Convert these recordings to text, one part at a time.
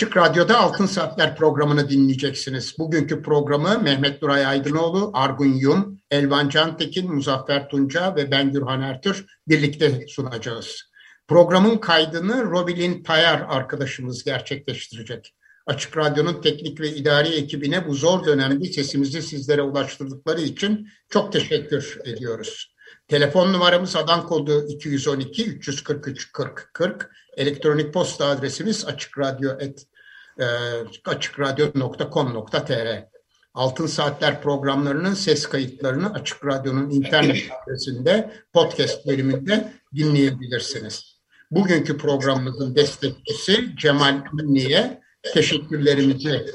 Açık Radyo'da Altın Saatler programını dinleyeceksiniz. Bugünkü programı Mehmet Duray Aydınoğlu, Argun Yum, Elvan Cantekin, Muzaffer Tunca ve ben Gürhan Ertür birlikte sunacağız. Programın kaydını Robilin Tayar arkadaşımız gerçekleştirecek. Açık Radyo'nun teknik ve idari ekibine bu zor dönemde sesimizi sizlere ulaştırdıkları için çok teşekkür ediyoruz. Telefon numaramız adan kodu 212 343 40 40. Elektronik posta adresimiz açıkradyo et, e, açıkradyo.com.tr Altın Saatler programlarının ses kayıtlarını Açık Radyo'nun internet adresinde podcast bölümünde dinleyebilirsiniz. Bugünkü programımızın destekçisi Cemal Ünlü'ye teşekkürlerimizi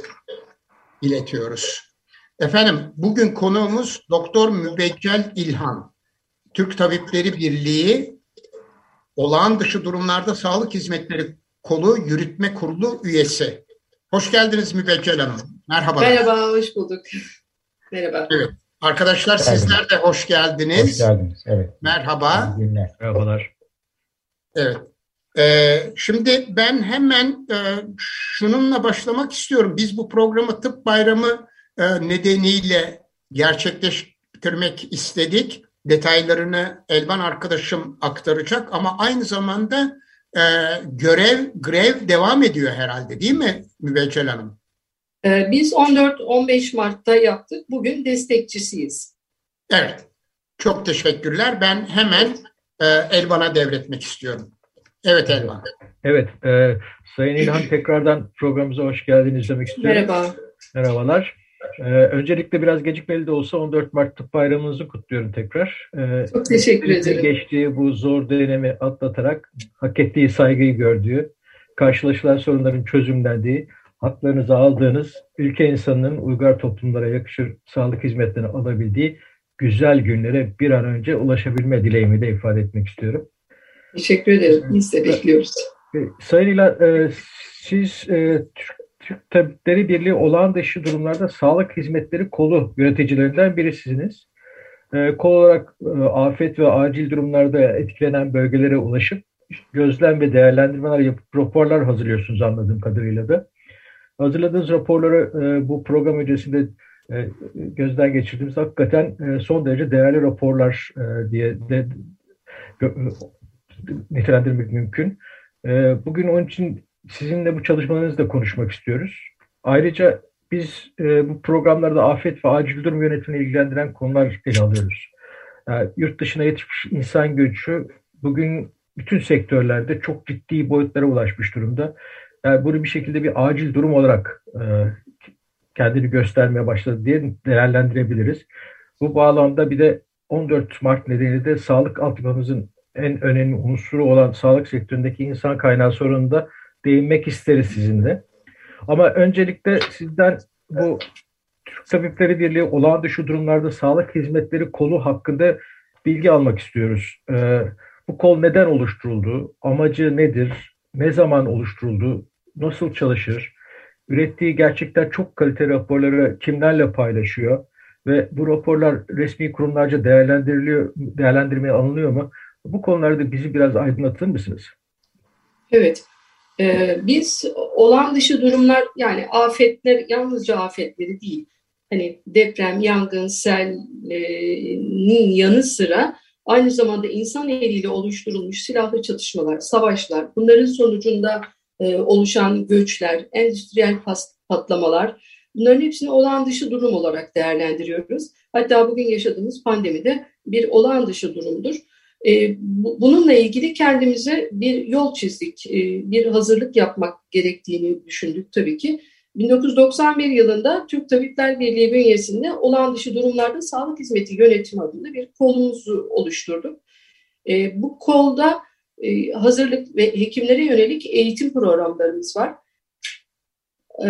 iletiyoruz. Efendim bugün konuğumuz Doktor Mübeccel İlhan. Türk Tabipleri Birliği olağan dışı durumlarda sağlık hizmetleri kolu yürütme kurulu üyesi. Hoş geldiniz Mübeccel Hanım. Merhaba. Merhaba, hoş bulduk. Merhaba. Evet. Arkadaşlar Merhaba. sizler de hoş geldiniz. Hoş geldiniz. Evet. Merhaba. Merhabalar. Evet. Ee, şimdi ben hemen e, şununla başlamak istiyorum. Biz bu programı Tıp Bayramı e, nedeniyle gerçekleştirmek istedik. Detaylarını Elvan arkadaşım aktaracak ama aynı zamanda e, görev, grev devam ediyor herhalde değil mi Mübeccel Hanım? Ee, biz 14-15 Mart'ta yaptık. Bugün destekçisiyiz. Evet. Çok teşekkürler. Ben hemen e, Elvan'a devretmek istiyorum. Evet Elvan. Evet. E, Sayın İlhan tekrardan programımıza hoş geldiniz demek istiyorum. Merhaba. Merhabalar. Ee, öncelikle biraz gecikmeli de olsa 14 Mart Tıp Bayramınızı kutluyorum tekrar. Ee, Çok teşekkür ederim. Geçtiği bu zor dönemi atlatarak hak ettiği saygıyı gördüğü, karşılaşılan sorunların çözümlendiği, haklarınızı aldığınız, ülke insanının uygar toplumlara yakışır sağlık hizmetlerini alabildiği güzel günlere bir an önce ulaşabilme dileğimi de ifade etmek istiyorum. Teşekkür ederim. Biz de bekliyoruz. Ee, Sayın İlhan, e, siz e, Türk Tabipleri Birliği olağan dışı durumlarda sağlık hizmetleri kolu yöneticilerinden birisiniz. E, kol olarak e, afet ve acil durumlarda etkilenen bölgelere ulaşıp gözlem ve değerlendirmeler yapıp raporlar hazırlıyorsunuz anladığım kadarıyla da. Hazırladığınız raporları e, bu program öncesinde e, gözden geçirdiğimiz hakikaten son derece değerli raporlar diye de nitelendirmek mümkün. Bugün onun için sizinle bu çalışmalarınızı da konuşmak istiyoruz. Ayrıca biz e, bu programlarda afet ve acil durum yönetimini ilgilendiren konular ele alıyoruz. Yani yurt dışına yetişmiş insan göçü bugün bütün sektörlerde çok ciddi boyutlara ulaşmış durumda. Yani bunu bir şekilde bir acil durum olarak e, kendini göstermeye başladı diye değerlendirebiliriz. Bu bağlamda bir de 14 Mart nedeniyle de sağlık altyapımızın en önemli unsuru olan sağlık sektöründeki insan kaynağı sorununda değinmek isteriz sizinle. Ama öncelikle sizden bu Türk Tabipleri Birliği olağan dışı durumlarda sağlık hizmetleri kolu hakkında bilgi almak istiyoruz. Ee, bu kol neden oluşturuldu? Amacı nedir? Ne zaman oluşturuldu? Nasıl çalışır? Ürettiği gerçekten çok kaliteli raporları kimlerle paylaşıyor? Ve bu raporlar resmi kurumlarca değerlendiriliyor, değerlendirmeye alınıyor mu? Bu konularda bizi biraz aydınlatır mısınız? Evet. Ee, biz olan dışı durumlar yani afetler yalnızca afetleri değil. Hani deprem, yangın, selin yanı sıra aynı zamanda insan eliyle oluşturulmuş silahlı çatışmalar, savaşlar, bunların sonucunda e, oluşan göçler, endüstriyel patlamalar bunların hepsini olağan dışı durum olarak değerlendiriyoruz. Hatta bugün yaşadığımız pandemide bir olağan dışı durumdur. E, bununla ilgili kendimize bir yol çizdik, e, bir hazırlık yapmak gerektiğini düşündük tabii ki. 1991 yılında Türk Tabipler Birliği bünyesinde olan dışı durumlarda sağlık hizmeti yönetimi adında bir kolumuzu oluşturduk. E, bu kolda e, hazırlık ve hekimlere yönelik eğitim programlarımız var. E,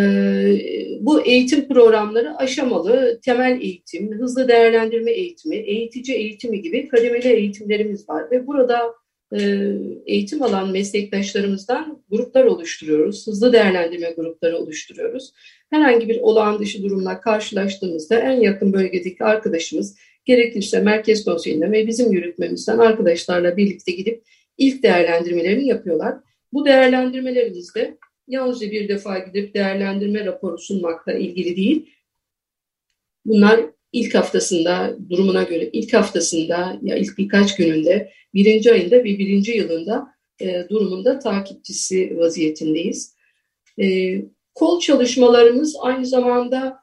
bu eğitim programları aşamalı, temel eğitim, hızlı değerlendirme eğitimi, eğitici eğitimi gibi kademeli eğitimlerimiz var ve burada e, eğitim alan meslektaşlarımızdan gruplar oluşturuyoruz. Hızlı değerlendirme grupları oluşturuyoruz. Herhangi bir olağan dışı durumla karşılaştığımızda en yakın bölgedeki arkadaşımız gerekirse merkez konseyinden ve bizim yürütmemizden arkadaşlarla birlikte gidip ilk değerlendirmelerini yapıyorlar. Bu değerlendirmelerimizde yalnızca bir defa gidip değerlendirme raporu sunmakla ilgili değil. Bunlar ilk haftasında durumuna göre ilk haftasında ya ilk birkaç gününde birinci ayında ve birinci yılında e, durumunda takipçisi vaziyetindeyiz. E, kol çalışmalarımız aynı zamanda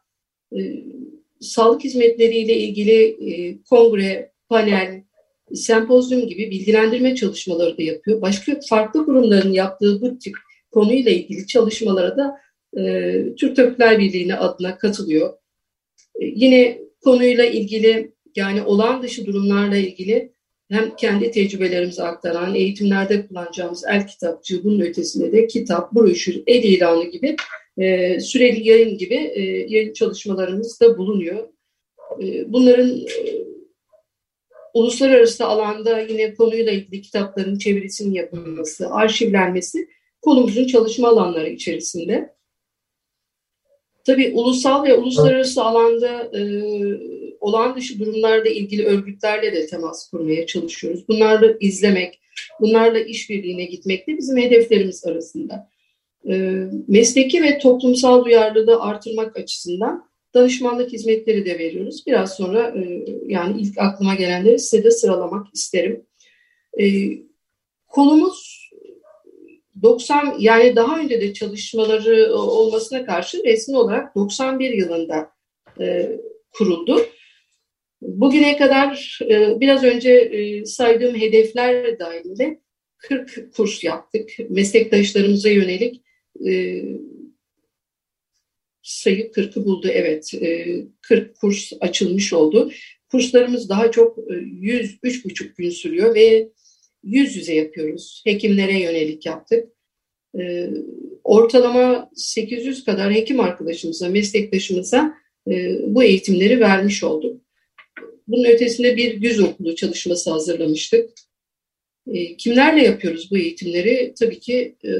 e, sağlık hizmetleriyle ilgili e, kongre, panel, sempozyum gibi bilgilendirme çalışmaları da yapıyor. Başka farklı kurumların yaptığı bu tip konuyla ilgili çalışmalara da e, Türk Tabipler Birliği'ne adına katılıyor. E, yine konuyla ilgili yani olağan dışı durumlarla ilgili hem kendi tecrübelerimizi aktaran, eğitimlerde kullanacağımız el kitapçığı, bunun ötesinde de kitap, broşür, el ilanı gibi e, süreli yayın gibi e, yayın çalışmalarımız da bulunuyor. E, bunların e, uluslararası alanda yine konuyla ilgili kitapların çevirisinin yapılması, arşivlenmesi konumuzun çalışma alanları içerisinde. Tabii ulusal ve uluslararası alanda e, olağan dışı durumlarda ilgili örgütlerle de temas kurmaya çalışıyoruz. Bunlarla izlemek, bunlarla işbirliğine gitmek de bizim hedeflerimiz arasında. E, mesleki ve toplumsal duyarlılığı artırmak açısından danışmanlık hizmetleri de veriyoruz. Biraz sonra e, yani ilk aklıma gelenleri size de sıralamak isterim. E, konumuz 90 yani daha önce de çalışmaları olmasına karşı resmi olarak 91 yılında e, kuruldu. Bugüne kadar e, biraz önce e, saydığım hedefler dahilinde 40 kurs yaptık. Meslektaşlarımıza yönelik e, sayı 40'ı buldu evet. E, 40 kurs açılmış oldu. Kurslarımız daha çok 100 3,5 gün sürüyor ve yüz yüze yapıyoruz. Hekimlere yönelik yaptık. E, ortalama 800 kadar hekim arkadaşımıza, meslektaşımıza e, bu eğitimleri vermiş olduk. Bunun ötesinde bir güz okulu çalışması hazırlamıştık. E, kimlerle yapıyoruz bu eğitimleri? Tabii ki e,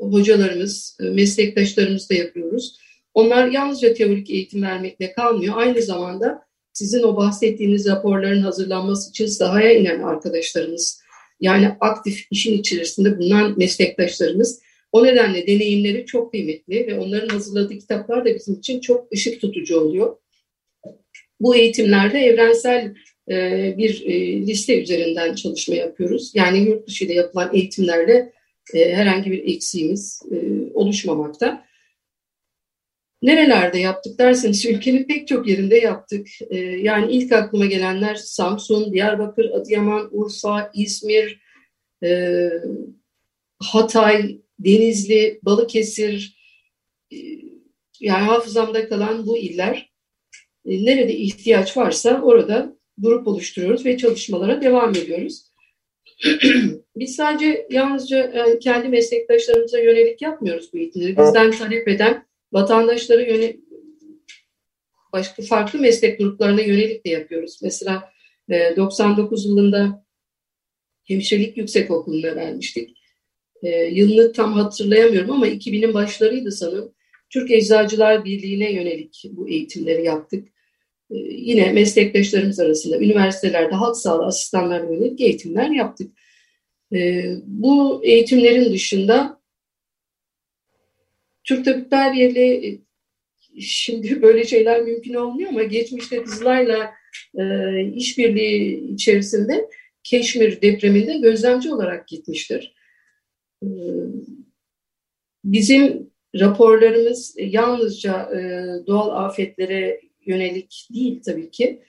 hocalarımız, meslektaşlarımız da yapıyoruz. Onlar yalnızca teorik eğitim vermekle kalmıyor. Aynı zamanda sizin o bahsettiğiniz raporların hazırlanması için sahaya inen arkadaşlarımız, yani aktif işin içerisinde bulunan meslektaşlarımız. O nedenle deneyimleri çok kıymetli ve onların hazırladığı kitaplar da bizim için çok ışık tutucu oluyor. Bu eğitimlerde evrensel e, bir e, liste üzerinden çalışma yapıyoruz. Yani yurt dışı ile yapılan eğitimlerle e, herhangi bir eksiğimiz oluşmamakta. Nerelerde yaptık derseniz ülkenin pek çok yerinde yaptık. E, yani ilk aklıma gelenler Samsun, Diyarbakır, Adıyaman, Urfa, İzmir, e, Hatay, Denizli, Balıkesir, e, yani hafızamda kalan bu iller. E, nerede ihtiyaç varsa orada grup oluşturuyoruz ve çalışmalara devam ediyoruz. Biz sadece yalnızca kendi meslektaşlarımıza yönelik yapmıyoruz bu eğitimleri. Bizden talep eden vatandaşlara yönelik başka farklı meslek gruplarına yönelik de yapıyoruz. Mesela 99 yılında hemşirelik yüksek okuluna vermiştik. Yılını tam hatırlayamıyorum ama 2000'in başlarıydı sanırım. Türk Eczacılar Birliği'ne yönelik bu eğitimleri yaptık. Yine meslektaşlarımız arasında üniversitelerde halk sağlığı asistanlarına yönelik eğitimler yaptık. Bu eğitimlerin dışında Türk Tabipler Birliği e, şimdi böyle şeyler mümkün olmuyor ama geçmişte Kızılay'la e, işbirliği içerisinde Keşmir depreminde gözlemci olarak gitmiştir. E, bizim raporlarımız yalnızca doğal afetlere yönelik değil tabii ki.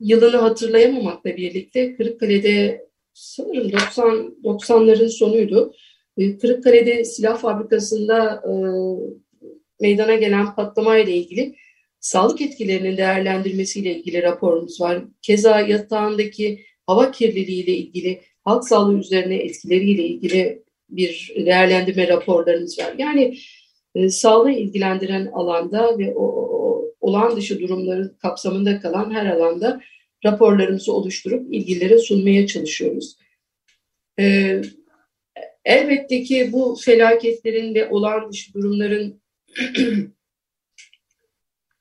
Yılını hatırlayamamakla birlikte Kırıkkale'de sanırım 90 90'ların sonuydu. Kırıkkale'de silah fabrikasında e, meydana gelen patlamayla ilgili sağlık etkilerinin değerlendirmesiyle ilgili raporumuz var. Keza yatağındaki hava kirliliği ile ilgili halk sağlığı üzerine etkileriyle ilgili bir değerlendirme raporlarımız var. Yani e, sağlığı ilgilendiren alanda ve o, o olağan dışı durumların kapsamında kalan her alanda raporlarımızı oluşturup ilgililere sunmaya çalışıyoruz. E, elbette ki bu felaketlerin ve olağan dışı durumların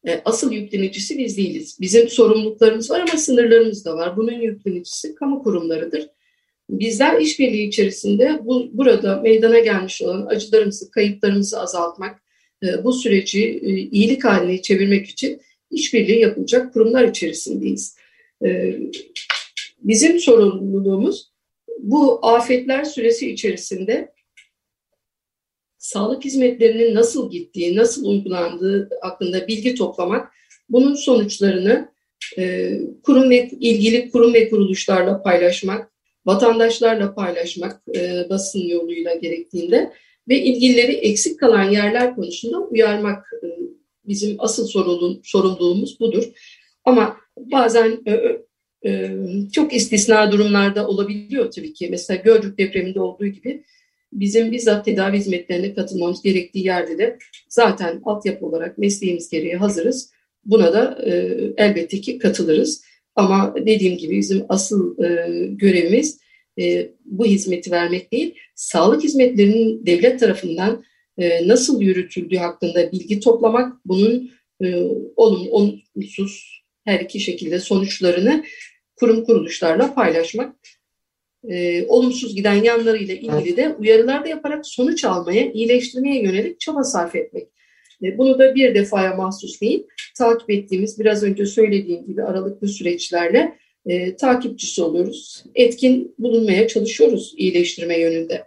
e, asıl yüklenicisi biz değiliz. Bizim sorumluluklarımız var ama sınırlarımız da var. Bunun yüklenicisi kamu kurumlarıdır. Bizler işbirliği içerisinde bu, burada meydana gelmiş olan acılarımızı, kayıplarımızı azaltmak, e, bu süreci e, iyilik haline çevirmek için işbirliği yapılacak kurumlar içerisindeyiz. Bizim sorumluluğumuz bu afetler süresi içerisinde sağlık hizmetlerinin nasıl gittiği, nasıl uygulandığı hakkında bilgi toplamak, bunun sonuçlarını kurum ve ilgili kurum ve kuruluşlarla paylaşmak, vatandaşlarla paylaşmak e, basın yoluyla gerektiğinde ve ilgilileri eksik kalan yerler konusunda uyarmak e, bizim asıl sorumlu, sorumluluğumuz budur. Ama bazen e, çok istisna durumlarda olabiliyor tabii ki. Mesela Gölcük depreminde olduğu gibi bizim bizzat tedavi hizmetlerine katılmamız gerektiği yerde de zaten altyapı olarak mesleğimiz gereği hazırız. Buna da e, elbette ki katılırız. Ama dediğim gibi bizim asıl e, görevimiz e, bu hizmeti vermek değil, sağlık hizmetlerinin devlet tarafından e, nasıl yürütüldüğü hakkında bilgi toplamak, bunun e, olumsuz her iki şekilde sonuçlarını kurum kuruluşlarla paylaşmak, e, olumsuz giden yanlarıyla ilgili de uyarılar da yaparak sonuç almaya, iyileştirmeye yönelik çaba sarf etmek. E, bunu da bir defaya mahsus değil, takip ettiğimiz biraz önce söylediğim gibi aralıklı süreçlerle e, takipçisi oluyoruz. Etkin bulunmaya çalışıyoruz iyileştirme yönünde.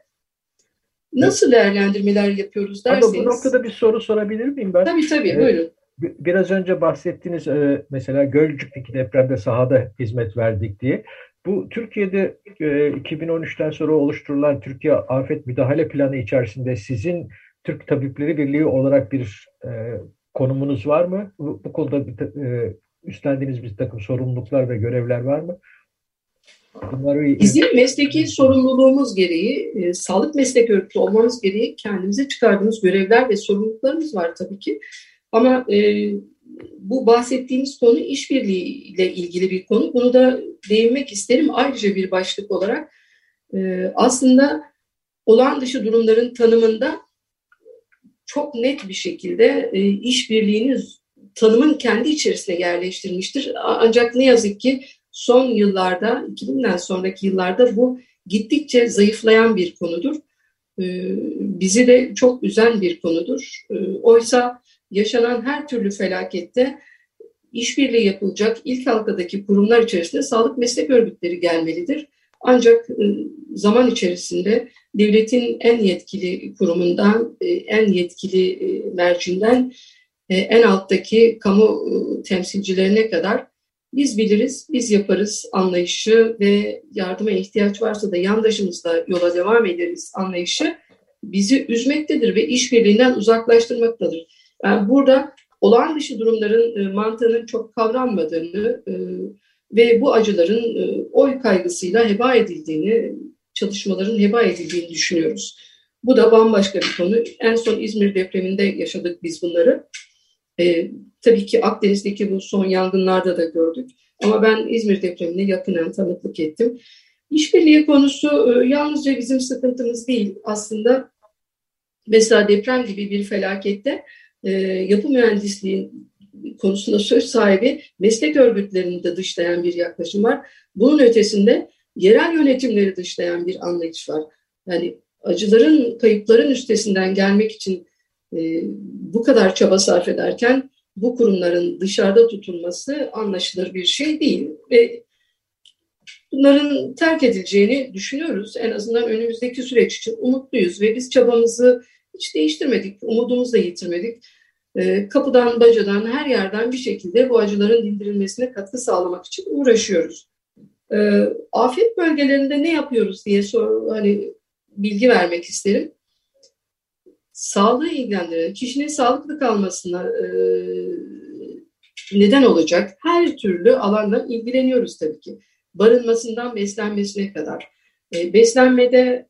Nasıl değerlendirmeler yapıyoruz derseniz. Ama bu noktada bir soru sorabilir miyim ben? Tabii tabii ee, buyurun. Biraz önce bahsettiğiniz e, mesela Gölcük'teki depremde sahada hizmet verdik diye. Bu Türkiye'de 2013'ten e, sonra oluşturulan Türkiye Afet Müdahale Planı içerisinde sizin Türk Tabipleri Birliği olarak bir e, konumunuz var mı? Bu, bu konuda bir, e, üstlendiğiniz bir takım sorumluluklar ve görevler var mı? Bunları... Bizim mesleki sorumluluğumuz gereği, e, sağlık meslek örgütü olmamız gereği kendimize çıkardığımız görevler ve sorumluluklarımız var tabii ki. Ama e, bu bahsettiğimiz konu işbirliği ile ilgili bir konu. Bunu da değinmek isterim ayrıca bir başlık olarak. E, aslında olağan dışı durumların tanımında çok net bir şekilde e, işbirliğini tanımın kendi içerisine yerleştirmiştir. Ancak ne yazık ki son yıllarda, 2000'den sonraki yıllarda bu gittikçe zayıflayan bir konudur. Ee, bizi de çok üzen bir konudur. Ee, oysa yaşanan her türlü felakette işbirliği yapılacak ilk halkadaki kurumlar içerisinde sağlık meslek örgütleri gelmelidir. Ancak e, zaman içerisinde devletin en yetkili kurumundan, e, en yetkili e, mercinden en alttaki kamu temsilcilerine kadar biz biliriz, biz yaparız anlayışı ve yardıma ihtiyaç varsa da yandaşımızla yola devam ederiz anlayışı bizi üzmektedir ve işbirliğinden uzaklaştırmaktadır. Yani burada olağan dışı durumların e, mantığının çok kavranmadığını ve bu acıların oy kaygısıyla heba edildiğini, çalışmaların heba edildiğini düşünüyoruz. Bu da bambaşka bir konu. En son İzmir depreminde yaşadık biz bunları. E, tabii ki Akdeniz'deki bu son yangınlarda da gördük. Ama ben İzmir depremine yakından tanıklık ettim. İşbirliği konusu e, yalnızca bizim sıkıntımız değil. Aslında mesela deprem gibi bir felakette e, yapı mühendisliği konusunda söz sahibi meslek örgütlerini de dışlayan bir yaklaşım var. Bunun ötesinde yerel yönetimleri dışlayan bir anlayış var. Yani acıların, kayıpların üstesinden gelmek için e, bu kadar çaba sarf ederken bu kurumların dışarıda tutulması anlaşılır bir şey değil ve bunların terk edileceğini düşünüyoruz. En azından önümüzdeki süreç için umutluyuz ve biz çabamızı hiç değiştirmedik, umudumuzu da yitirmedik. E, kapıdan, bacadan, her yerden bir şekilde bu acıların dindirilmesine katkı sağlamak için uğraşıyoruz. E, afet bölgelerinde ne yapıyoruz diye sor, hani bilgi vermek isterim sağlığı ilgilendiren, kişinin sağlıklı kalmasına e, neden olacak her türlü alandan ilgileniyoruz tabii ki. Barınmasından beslenmesine kadar. E, beslenmede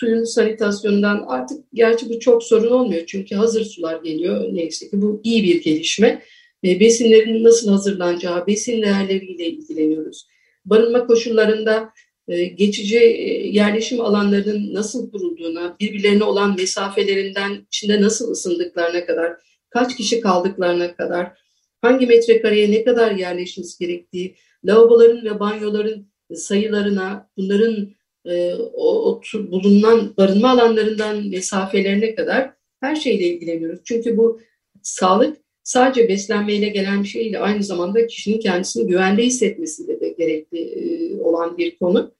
suyun sanitasyonundan artık gerçi bu çok sorun olmuyor çünkü hazır sular geliyor neyse ki bu iyi bir gelişme. E, besinlerin nasıl hazırlanacağı, besin değerleriyle ilgileniyoruz. Barınma koşullarında e, geçici e, yerleşim alanlarının nasıl kurulduğuna, birbirlerine olan mesafelerinden içinde nasıl ısındıklarına kadar, kaç kişi kaldıklarına kadar, hangi metrekareye ne kadar yerleşmesi gerektiği, lavaboların ve banyoların sayılarına, bunların e, o, o bulunan barınma alanlarından mesafelerine kadar her şeyle ilgileniyoruz. Çünkü bu sağlık sadece beslenmeyle gelen bir şey değil, aynı zamanda kişinin kendisini güvende hissetmesiyle de gerekli e, olan bir konu.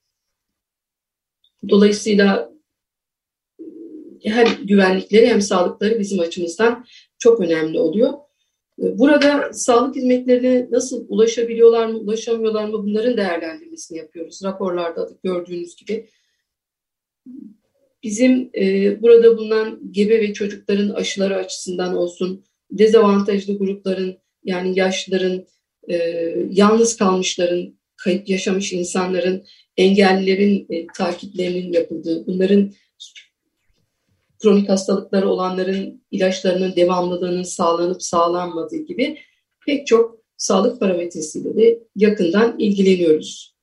Dolayısıyla e, hem güvenlikleri hem sağlıkları bizim açımızdan çok önemli oluyor. E, burada sağlık hizmetlerine nasıl ulaşabiliyorlar mı, ulaşamıyorlar mı bunların değerlendirmesini yapıyoruz. Raporlarda da gördüğünüz gibi. Bizim e, burada bulunan gebe ve çocukların aşıları açısından olsun, dezavantajlı grupların yani yaşlıların, e, yalnız kalmışların, kayıp yaşamış insanların, engellilerin e, takiplerinin yapıldığı, bunların kronik hastalıkları olanların ilaçlarının devamlılığının sağlanıp sağlanmadığı gibi pek çok sağlık parametresiyle de yakından ilgileniyoruz.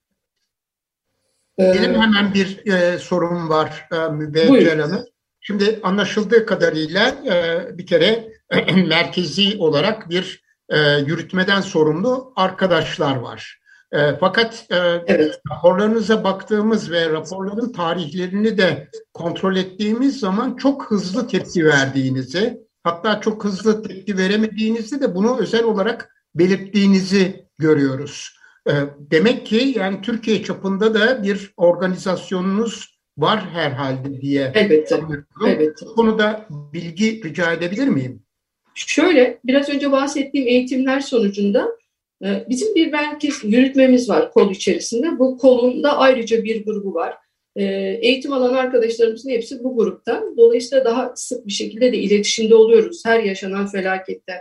Ee, Benim hemen bir e, sorum var e, Mübeccel Hanım. Şimdi anlaşıldığı kadarıyla e, bir kere merkezi olarak bir e, yürütmeden sorumlu arkadaşlar var. E, fakat e, evet. raporlarınıza baktığımız ve raporların tarihlerini de kontrol ettiğimiz zaman çok hızlı tepki verdiğinizi, hatta çok hızlı tepki veremediğinizi de bunu özel olarak belirttiğinizi görüyoruz. E, demek ki yani Türkiye çapında da bir organizasyonunuz var herhalde diye. Elbette. elbette. Bu konuda bilgi rica edebilir miyim? Şöyle, biraz önce bahsettiğim eğitimler sonucunda bizim bir merkez yürütmemiz var kol içerisinde. Bu kolun da ayrıca bir grubu var. Ee, eğitim alan arkadaşlarımızın hepsi bu grupta. Dolayısıyla daha sık bir şekilde de iletişimde oluyoruz her yaşanan felakette.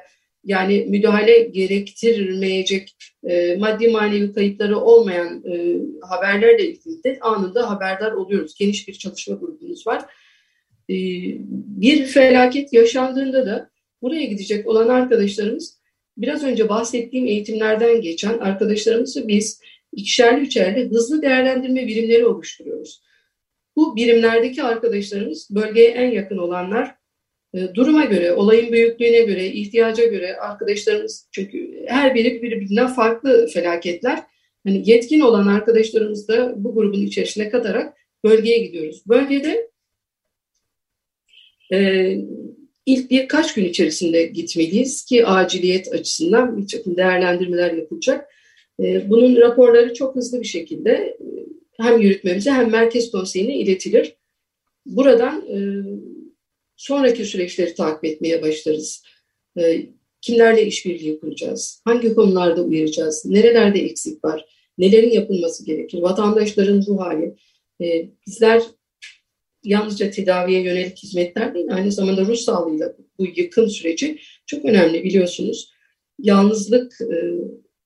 Yani müdahale gerektirmeyecek e, maddi manevi kayıpları olmayan e, haberlerle ilgili de anında haberdar oluyoruz. Geniş bir çalışma grubumuz var. Ee, bir felaket yaşandığında da buraya gidecek olan arkadaşlarımız biraz önce bahsettiğim eğitimlerden geçen arkadaşlarımızı biz ikişerli üçerli hızlı değerlendirme birimleri oluşturuyoruz. Bu birimlerdeki arkadaşlarımız bölgeye en yakın olanlar e, duruma göre, olayın büyüklüğüne göre, ihtiyaca göre arkadaşlarımız çünkü her biri birbirinden farklı felaketler. Hani yetkin olan arkadaşlarımız da bu grubun içerisine katarak bölgeye gidiyoruz. Bölgede e, ilk birkaç gün içerisinde gitmeliyiz ki aciliyet açısından bir takım değerlendirmeler yapılacak. Ee, bunun raporları çok hızlı bir şekilde e, hem yürütmemize hem merkez konseyine iletilir. Buradan e, sonraki süreçleri takip etmeye başlarız. E, kimlerle işbirliği kuracağız? Hangi konularda uyaracağız? Nerelerde eksik var? Nelerin yapılması gerekir? Vatandaşların bu hali. Bizler yalnızca tedaviye yönelik hizmetler değil, aynı zamanda ruh sağlığıyla bu yıkım süreci çok önemli biliyorsunuz. Yalnızlık e,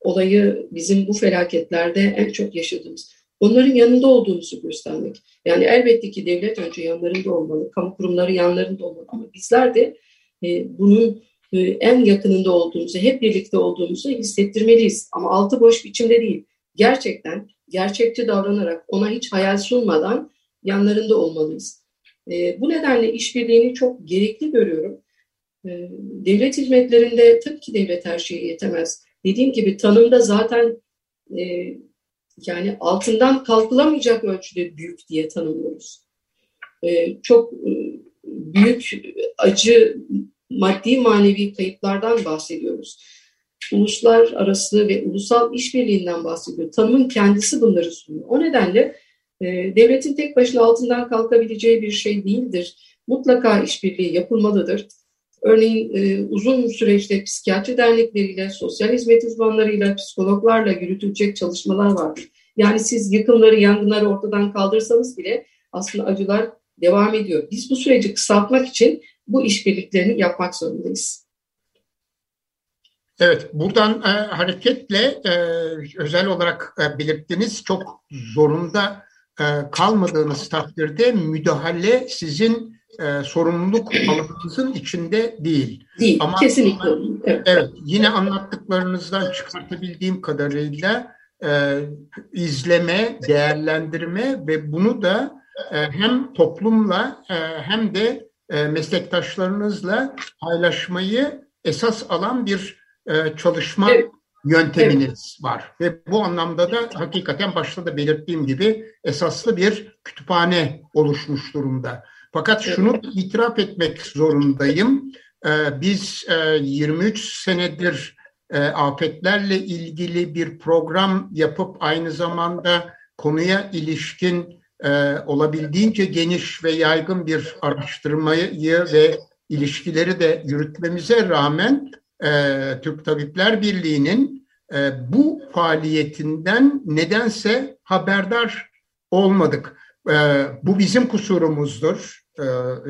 olayı bizim bu felaketlerde en çok yaşadığımız. Onların yanında olduğumuzu göstermek. Yani elbette ki devlet önce yanlarında olmalı, kamu kurumları yanlarında olmalı ama bizler de e, bunun e, en yakınında olduğumuzu, hep birlikte olduğumuzu hissettirmeliyiz. Ama altı boş biçimde değil. Gerçekten gerçekçi davranarak, ona hiç hayal sunmadan yanlarında olmalıyız. E, bu nedenle işbirliğini çok gerekli görüyorum. E, devlet hizmetlerinde tabii ki devlet her şeye yetemez. Dediğim gibi tanımda zaten e, yani altından kalkılamayacak ölçüde büyük diye tanımlıyoruz. E, çok e, büyük acı maddi manevi kayıplardan bahsediyoruz. Uluslar arası ve ulusal işbirliğinden bahsediyor. Tanımın kendisi bunları sunuyor. O nedenle ee, devletin tek başına altından kalkabileceği bir şey değildir. Mutlaka işbirliği yapılmalıdır. Örneğin e, uzun süreçte psikiyatri dernekleriyle, sosyal hizmet uzmanlarıyla, psikologlarla yürütülecek çalışmalar vardır. Yani siz yıkımları, yangınları ortadan kaldırsanız bile aslında acılar devam ediyor. Biz bu süreci kısaltmak için bu işbirliklerini yapmak zorundayız. Evet, buradan e, hareketle e, özel olarak e, belirttiniz çok zorunda kalmadığınız takdirde müdahale sizin e, sorumluluk alanınızın içinde değil. Değil, Ama, kesinlikle. Evet. evet, yine anlattıklarınızdan çıkartabildiğim kadarıyla e, izleme, değerlendirme ve bunu da e, hem toplumla e, hem de e, meslektaşlarınızla paylaşmayı esas alan bir e, çalışma evet. Yönteminiz evet. var. Ve bu anlamda da hakikaten başta da belirttiğim gibi esaslı bir kütüphane oluşmuş durumda. Fakat şunu itiraf etmek zorundayım. E, biz 23 senedir afetlerle ilgili bir program yapıp aynı zamanda konuya ilişkin olabildiğince geniş ve yaygın bir araştırmayı ve ilişkileri de yürütmemize rağmen e, Türk Tabipler Birliği'nin e, bu faaliyetinden nedense haberdar olmadık. E, bu bizim kusurumuzdur. E,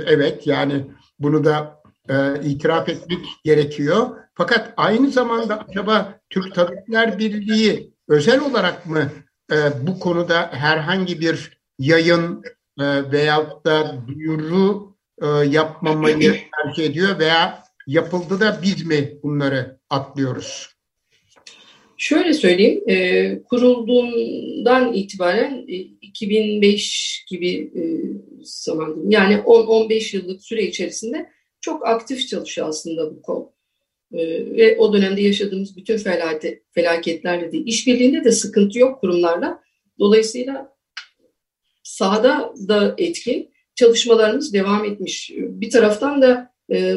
evet yani bunu da e, itiraf etmek gerekiyor. Fakat aynı zamanda acaba Türk Tabipler Birliği özel olarak mı e, bu konuda herhangi bir yayın e, veyahut da duyuru e, yapmamayı tercih ediyor veya yapıldı da biz mi bunları atlıyoruz? Şöyle söyleyeyim, e, kurulduğundan itibaren e, 2005 gibi e, zaman, yani 10-15 yıllık süre içerisinde çok aktif çalışıyor aslında bu kol. E, ve o dönemde yaşadığımız bütün felaket, felaketlerle de işbirliğinde de sıkıntı yok kurumlarla. Dolayısıyla sahada da etkin çalışmalarımız devam etmiş. Bir taraftan da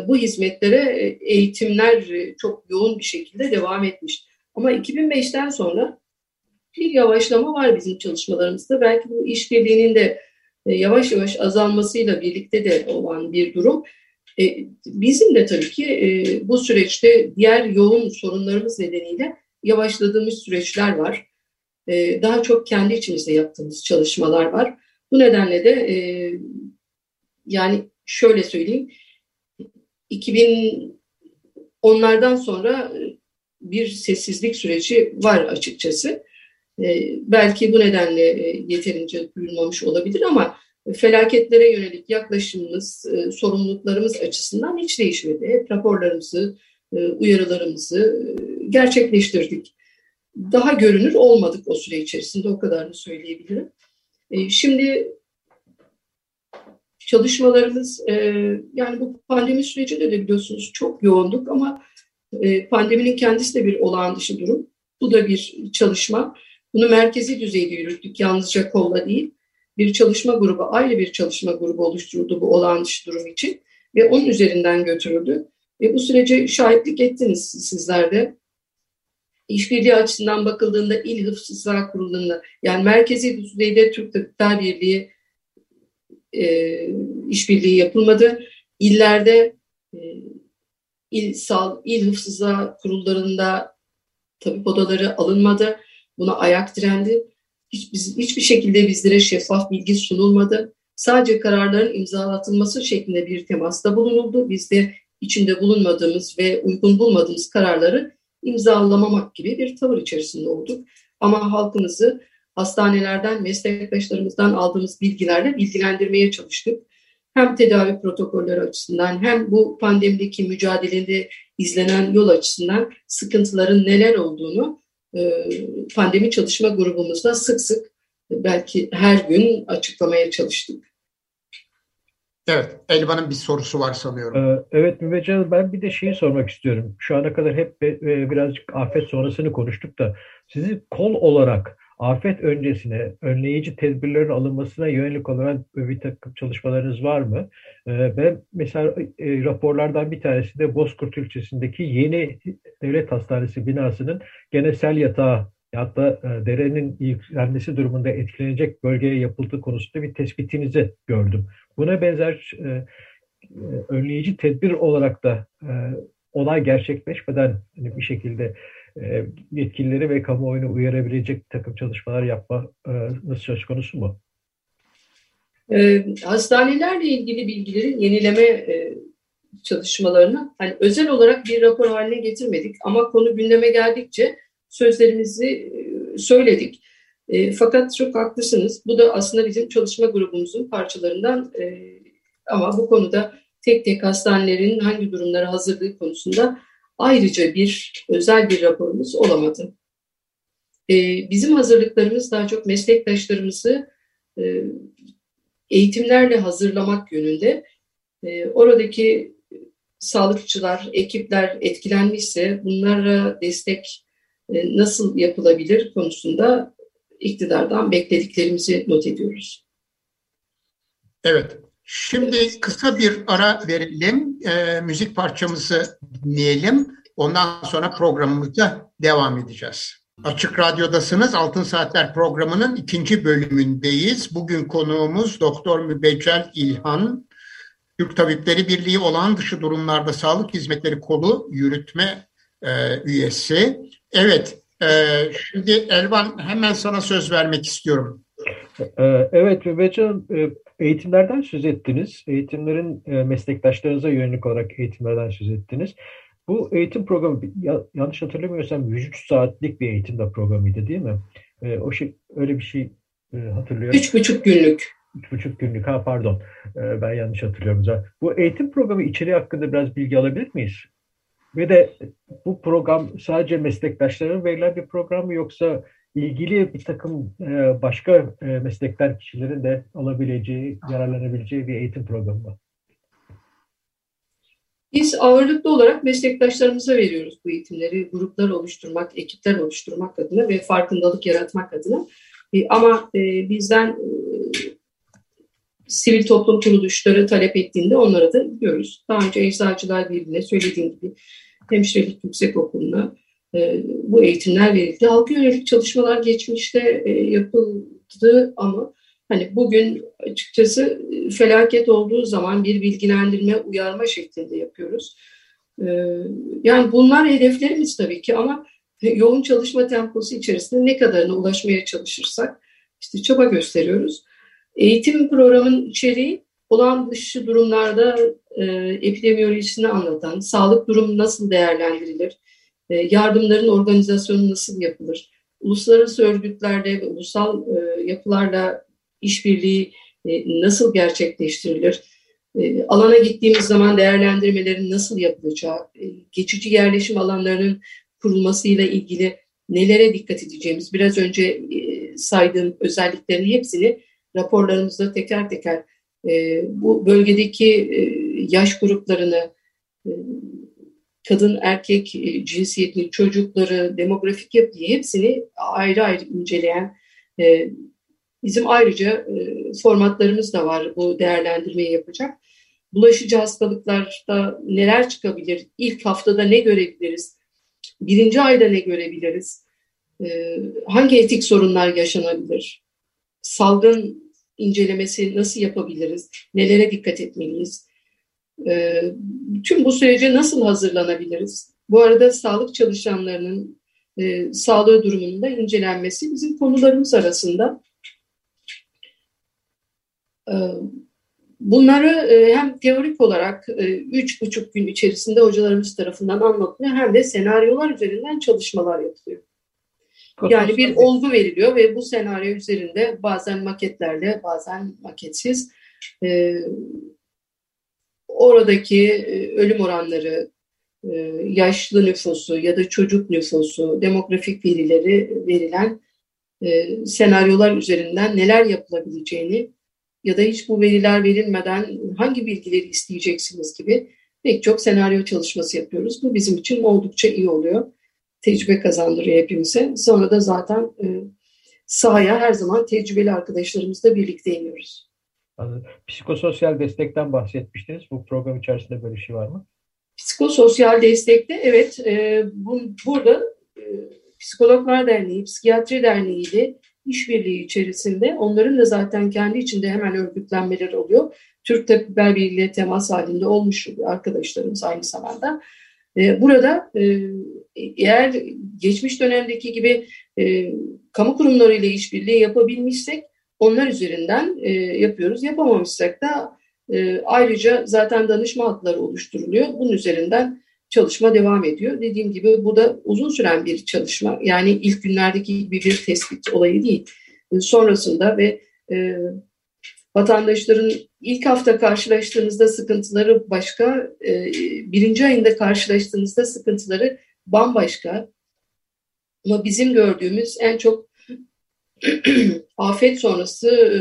bu hizmetlere e, eğitimler e, çok yoğun bir şekilde devam etmiş. Ama 2005'ten sonra bir yavaşlama var bizim çalışmalarımızda. Belki bu işbirliğinin de yavaş yavaş azalmasıyla birlikte de olan bir durum. Bizim de tabii ki bu süreçte diğer yoğun sorunlarımız nedeniyle yavaşladığımız süreçler var. Daha çok kendi içimizde yaptığımız çalışmalar var. Bu nedenle de yani şöyle söyleyeyim, 2000 onlardan sonra e, bir sessizlik süreci var açıkçası. E, belki bu nedenle e, yeterince duyulmamış olabilir ama felaketlere yönelik yaklaşımımız, sorumluluklarımız açısından hiç değişmedi. Hep raporlarımızı, uyarılarımızı gerçekleştirdik. Daha görünür olmadık o süre içerisinde, o kadarını söyleyebilirim. Şimdi çalışmalarımız e, yani bu pandemi sürecinde de biliyorsunuz çok yoğunduk ama e, pandeminin kendisi de bir olağan dışı durum. Bu da bir çalışma. Bunu merkezi düzeyde yürüttük yalnızca kolla değil. Bir çalışma grubu, ayrı bir çalışma grubu oluşturuldu bu olağan dışı durum için ve onun üzerinden götürüldü. Ve bu sürece şahitlik ettiniz sizler de. İşbirliği açısından bakıldığında il hıfzı kurulunda yani merkezi düzeyde Türk Tabipler Birliği e, işbirliği yapılmadı. İllerde e, il, sal, il hıfzıza kurullarında tabip odaları alınmadı. Buna ayak direndi. Hiç, biz, hiçbir şekilde bizlere şeffaf bilgi sunulmadı. Sadece kararların imzalatılması şeklinde bir temasta bulunuldu. Biz de içinde bulunmadığımız ve uygun bulmadığımız kararları imzalamamak gibi bir tavır içerisinde olduk. Ama halkımızı hastanelerden, meslektaşlarımızdan aldığımız bilgilerle bilgilendirmeye çalıştık. Hem tedavi protokolleri açısından hem bu pandemideki mücadelede izlenen yol açısından sıkıntıların neler olduğunu e, pandemi çalışma grubumuzda sık sık belki her gün açıklamaya çalıştık. Evet, Elvan'ın bir sorusu var sanıyorum. Ee, evet Mübeccel, ben bir de şeyi sormak istiyorum. Şu ana kadar hep birazcık afet sonrasını konuştuk da sizi kol olarak afet öncesine önleyici tedbirlerin alınmasına yönelik olarak bir takım çalışmalarınız var mı? Ee, ben mesela e, raporlardan bir tanesi de Bozkurt ilçesindeki yeni devlet hastanesi binasının gene sel yatağı hatta e, derenin yükselmesi durumunda etkilenecek bölgeye yapıldığı konusunda bir tespitinizi gördüm. Buna benzer e, önleyici tedbir olarak da olay gerçekleşmeden bir şekilde e, yetkilileri ve kamuoyunu uyarabilecek takım çalışmalar yapma nasıl söz konusu mu? E, hastanelerle ilgili bilgilerin yenileme e, çalışmalarını hani özel olarak bir rapor haline getirmedik ama konu gündeme geldikçe sözlerimizi e, söyledik. E, fakat çok haklısınız. Bu da aslında bizim çalışma grubumuzun parçalarından e, ama bu konuda tek tek hastanelerin hangi durumlara hazırlığı konusunda ayrıca bir özel bir raporumuz olamadı. E, bizim hazırlıklarımız daha çok meslektaşlarımızı e, eğitimlerle hazırlamak yönünde. E, oradaki sağlıkçılar, ekipler etkilenmişse bunlara destek e, nasıl yapılabilir konusunda iktidardan beklediklerimizi not ediyoruz. Evet. Şimdi kısa bir ara verelim. E, müzik parçamızı dinleyelim. Ondan sonra programımıza devam edeceğiz. Açık Radyo'dasınız. Altın Saatler programının ikinci bölümündeyiz. Bugün konuğumuz Doktor Mübeccel İlhan, Türk Tabipleri Birliği olan dışı durumlarda sağlık hizmetleri kolu yürütme e, üyesi. Evet, e, şimdi Elvan hemen sana söz vermek istiyorum. E, evet Mübeccel e, eğitimlerden söz ettiniz. Eğitimlerin e, meslektaşlarınıza yönelik olarak eğitimlerden söz ettiniz. Bu eğitim programı yanlış hatırlamıyorsam 103 saatlik bir eğitim de programıydı değil mi? o şey öyle bir şey hatırlıyorum. Üç buçuk günlük. Üç buçuk günlük ha pardon ee, ben yanlış hatırlıyorum. Bu eğitim programı içeriği hakkında biraz bilgi alabilir miyiz? Ve de bu program sadece meslektaşlarına verilen bir program mı yoksa ilgili bir takım e, başka e, meslekler kişilerin de alabileceği, yararlanabileceği bir eğitim programı mı? Biz ağırlıklı olarak meslektaşlarımıza veriyoruz bu eğitimleri. Gruplar oluşturmak, ekipler oluşturmak adına ve farkındalık yaratmak adına. E, ama bizden sivil toplum kuruluşları talep ettiğinde onlara da gidiyoruz. Daha önce Eczacılar Birliği'ne söylediğim gibi Hemşirelik Yüksek Okulu'na e, bu eğitimler verildi. Halka yönelik çalışmalar geçmişte e, yapıldı ama hani bugün açıkçası e, felaket olduğu zaman bir bilgilendirme, uyarma şeklinde yapıyoruz. E, yani bunlar hedeflerimiz tabii ki ama yoğun çalışma temposu içerisinde ne kadarına ulaşmaya çalışırsak işte çaba gösteriyoruz. Eğitim programının içeriği olan dışı durumlarda e, epidemiyolojisini anlatan, sağlık durumu nasıl değerlendirilir, e, yardımların organizasyonu nasıl yapılır, uluslararası örgütlerde ve ulusal e, yapılarla işbirliği e, nasıl gerçekleştirilir, alana gittiğimiz zaman değerlendirmelerin nasıl yapılacağı, geçici yerleşim alanlarının kurulmasıyla ilgili nelere dikkat edeceğimiz, biraz önce saydığım özelliklerin hepsini raporlarımızda teker teker bu bölgedeki yaş gruplarını, kadın erkek e, cinsiyetini, çocukları, demografik yapıyı hepsini ayrı ayrı inceleyen e, bizim ayrıca e, formatlarımız da var bu değerlendirmeyi yapacak. Bulaşıcı hastalıklarda neler çıkabilir? İlk haftada ne görebiliriz? Birinci ayda ne görebiliriz? Hangi etik sorunlar yaşanabilir? Salgın incelemesi nasıl yapabiliriz, nelere dikkat etmeliyiz, e, tüm bu sürece nasıl hazırlanabiliriz? Bu arada sağlık çalışanlarının e, sağlığı durumunda incelenmesi bizim konularımız arasında. E, bunları e, hem teorik olarak e, üç buçuk gün içerisinde hocalarımız tarafından anlatılıyor hem de senaryolar üzerinden çalışmalar yapılıyor. Yani bir olgu veriliyor ve bu senaryo üzerinde bazen maketlerle bazen maketsiz e, oradaki e, ölüm oranları, e, yaşlı nüfusu ya da çocuk nüfusu, demografik verileri verilen e, senaryolar üzerinden neler yapılabileceğini ya da hiç bu veriler verilmeden hangi bilgileri isteyeceksiniz gibi pek çok senaryo çalışması yapıyoruz. Bu bizim için oldukça iyi oluyor tecrübe kazandırıyor hepimize. Sonra da zaten sahaya her zaman tecrübeli arkadaşlarımızla birlikte iniyoruz. Psikososyal destekten bahsetmiştiniz. Bu program içerisinde böyle bir şey var mı? Psikososyal destekte evet e, bu, burada e, Psikologlar Derneği, Psikiyatri Derneği ile işbirliği içerisinde onların da zaten kendi içinde hemen örgütlenmeleri oluyor. Türk Tabipler Birliği ile temas halinde olmuş arkadaşlarımız aynı zamanda. E, burada e, eğer geçmiş dönemdeki gibi e, kamu kurumları ile işbirliği yapabilmişsek onlar üzerinden e, yapıyoruz. Yapamamışsak da e, ayrıca zaten danışma hatları oluşturuluyor. Bunun üzerinden çalışma devam ediyor. Dediğim gibi bu da uzun süren bir çalışma. Yani ilk günlerdeki gibi bir tespit olayı değil. E, sonrasında ve e, vatandaşların ilk hafta karşılaştığınızda sıkıntıları başka, e, birinci ayında karşılaştığınızda sıkıntıları bambaşka. Ama bizim gördüğümüz en çok afet sonrası e,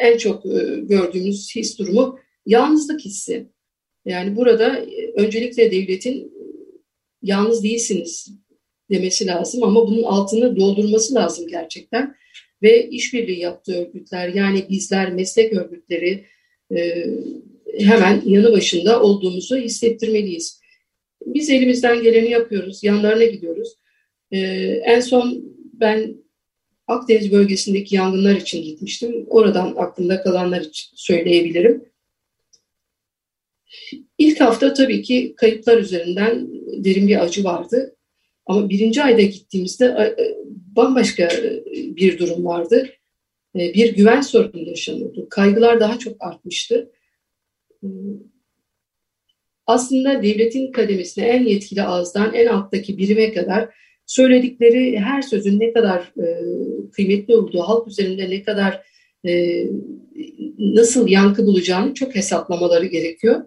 en çok e, gördüğümüz his durumu yalnızlık hissi. Yani burada e, öncelikle devletin yalnız değilsiniz demesi lazım ama bunun altını doldurması lazım gerçekten. Ve işbirliği yaptığı örgütler yani bizler meslek örgütleri hemen yanı başında olduğumuzu hissettirmeliyiz. Biz elimizden geleni yapıyoruz, yanlarına gidiyoruz. En son ben Akdeniz bölgesindeki yangınlar için gitmiştim. Oradan aklımda kalanlar için söyleyebilirim. İlk hafta tabii ki kayıplar üzerinden derin bir acı vardı. Ama birinci ayda gittiğimizde e, bambaşka bir durum vardı. E, bir güven sorunu yaşanıyordu. Kaygılar daha çok artmıştı. E, aslında devletin kademesine en yetkili ağızdan en alttaki birime kadar söyledikleri her sözün ne kadar e, kıymetli olduğu, halk üzerinde ne kadar e, nasıl yankı bulacağını çok hesaplamaları gerekiyor.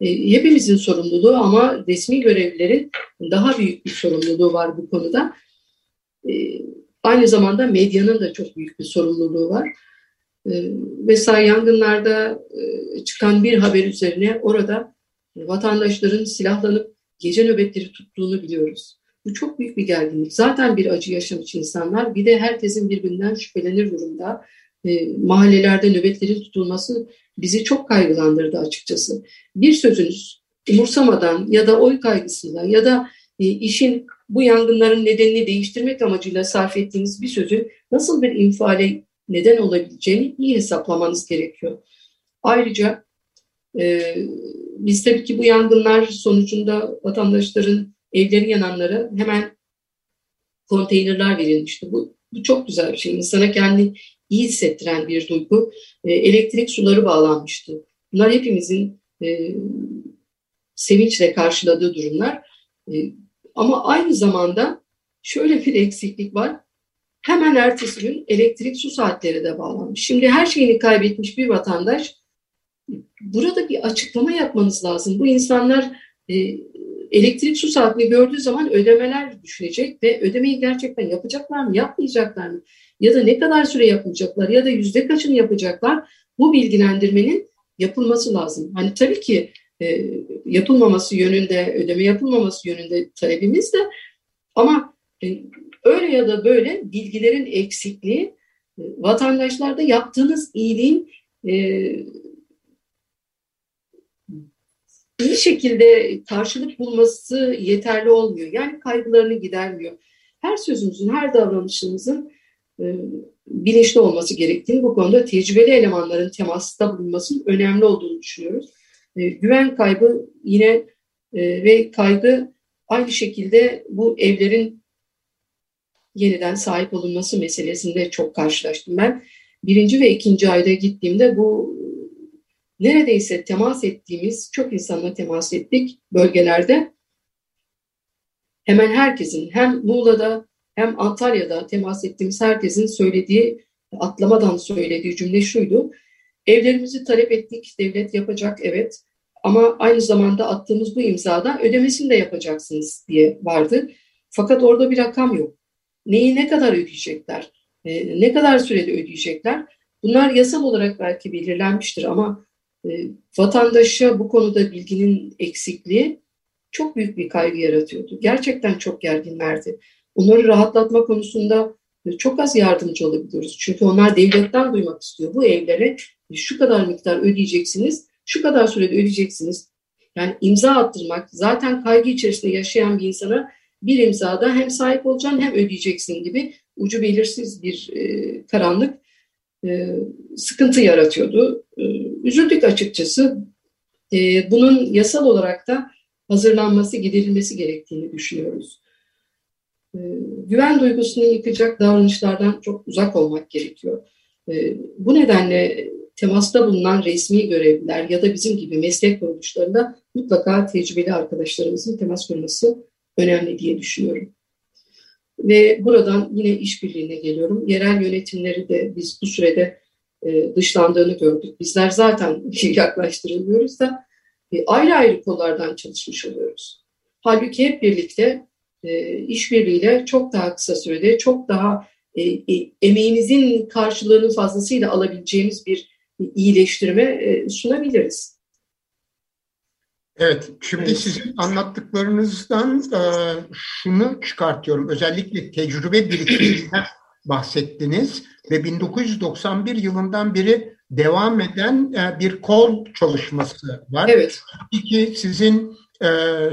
E, hepimizin sorumluluğu ama resmi görevlilerin daha büyük bir sorumluluğu var bu konuda. E, aynı zamanda medyanın da çok büyük bir sorumluluğu var. Mesela yangınlarda e, çıkan bir haber üzerine orada vatandaşların silahlanıp gece nöbetleri tuttuğunu biliyoruz. Bu çok büyük bir gerginlik. Zaten bir acı yaşamış insanlar. Bir de herkesin birbirinden şüphelenir durumda. E, mahallelerde nöbetlerin tutulması bizi çok kaygılandırdı açıkçası. Bir sözünüz umursamadan ya da oy kaygısından ya da e, işin bu yangınların nedenini değiştirmek amacıyla sarf ettiğiniz bir sözün nasıl bir infiale neden olabileceğini iyi hesaplamanız gerekiyor. Ayrıca e, biz tabii ki bu yangınlar sonucunda vatandaşların evleri yananlara hemen konteynerler verilmişti. Bu, bu çok güzel bir şey. İnsana kendini iyi hissettiren bir duygu. E, elektrik suları bağlanmıştı. Bunlar hepimizin e, sevinçle karşıladığı durumlar. E, ama aynı zamanda şöyle bir eksiklik var. Hemen ertesi gün elektrik su saatleri de bağlanmış. Şimdi her şeyini kaybetmiş bir vatandaş burada bir açıklama yapmanız lazım. Bu insanlar e, elektrik su saatini gördüğü zaman ödemeler düşecek ve ödemeyi gerçekten yapacaklar mı, yapmayacaklar mı? Ya da ne kadar süre yapacaklar ya da yüzde kaçını yapacaklar? Bu bilgilendirmenin yapılması lazım. Hani tabii ki e, yapılmaması yönünde, ödeme yapılmaması yönünde talebimiz de ama e, öyle ya da böyle bilgilerin eksikliği e, vatandaşlarda yaptığınız iyiliğin e, iyi şekilde karşılık bulması yeterli olmuyor. Yani kaygılarını gidermiyor. Her sözümüzün, her davranışımızın e, bilinçli olması gerektiğini bu konuda tecrübeli elemanların temasta bulunmasının önemli olduğunu düşünüyoruz. E, güven kaybı yine e, ve kaygı aynı şekilde bu evlerin yeniden sahip olunması meselesinde çok karşılaştım ben. Birinci ve ikinci ayda gittiğimde bu neredeyse temas ettiğimiz çok insanla temas ettik bölgelerde. Hemen herkesin hem Muğla'da hem Antalya'da temas ettiğimiz herkesin söylediği, atlamadan söylediği cümle şuydu. Evlerimizi talep ettik, devlet yapacak evet ama aynı zamanda attığımız bu imzada ödemesini de yapacaksınız diye vardı. Fakat orada bir rakam yok. Neyi ne kadar ödeyecekler? E, ne kadar sürede ödeyecekler? Bunlar yasal olarak belki belirlenmiştir ama vatandaşa bu konuda bilginin eksikliği çok büyük bir kaygı yaratıyordu. Gerçekten çok gerginlerdi. Onları rahatlatma konusunda e, çok az yardımcı olabiliyoruz. Çünkü onlar devletten duymak istiyor. Bu evlere şu kadar miktar ödeyeceksiniz, şu kadar sürede ödeyeceksiniz. Yani imza attırmak zaten kaygı içerisinde yaşayan bir insana bir imzada hem sahip olacaksın hem ödeyeceksin gibi ucu belirsiz bir e, karanlık e, sıkıntı yaratıyordu. E, üzüldük açıkçası. E, bunun yasal olarak da hazırlanması, giderilmesi gerektiğini düşünüyoruz. güven duygusunu yıkacak davranışlardan çok uzak olmak gerekiyor. Bu nedenle temasta bulunan resmi görevliler ya da bizim gibi meslek kuruluşlarında mutlaka tecrübeli arkadaşlarımızın temas kurması önemli diye düşünüyorum. Ve buradan yine işbirliğine geliyorum. Yerel yönetimleri de biz bu sürede e, dışlandığını gördük. Bizler zaten yaklaştırılıyoruz da e, ayrı ayrı kollardan çalışmış oluyoruz. Halbuki hep birlikte e, işbirliğiyle çok daha kısa sürede, çok daha e, e, emeğimizin karşılığını fazlasıyla alabileceğimiz bir iyileştirme e, sunabiliriz. Evet, şimdi evet. sizin anlattıklarınızdan e, şunu çıkartıyorum. Özellikle tecrübe birikiminden bahsettiniz ve 1991 yılından beri devam eden e, bir kol çalışması var. Evet. Peki sizin e,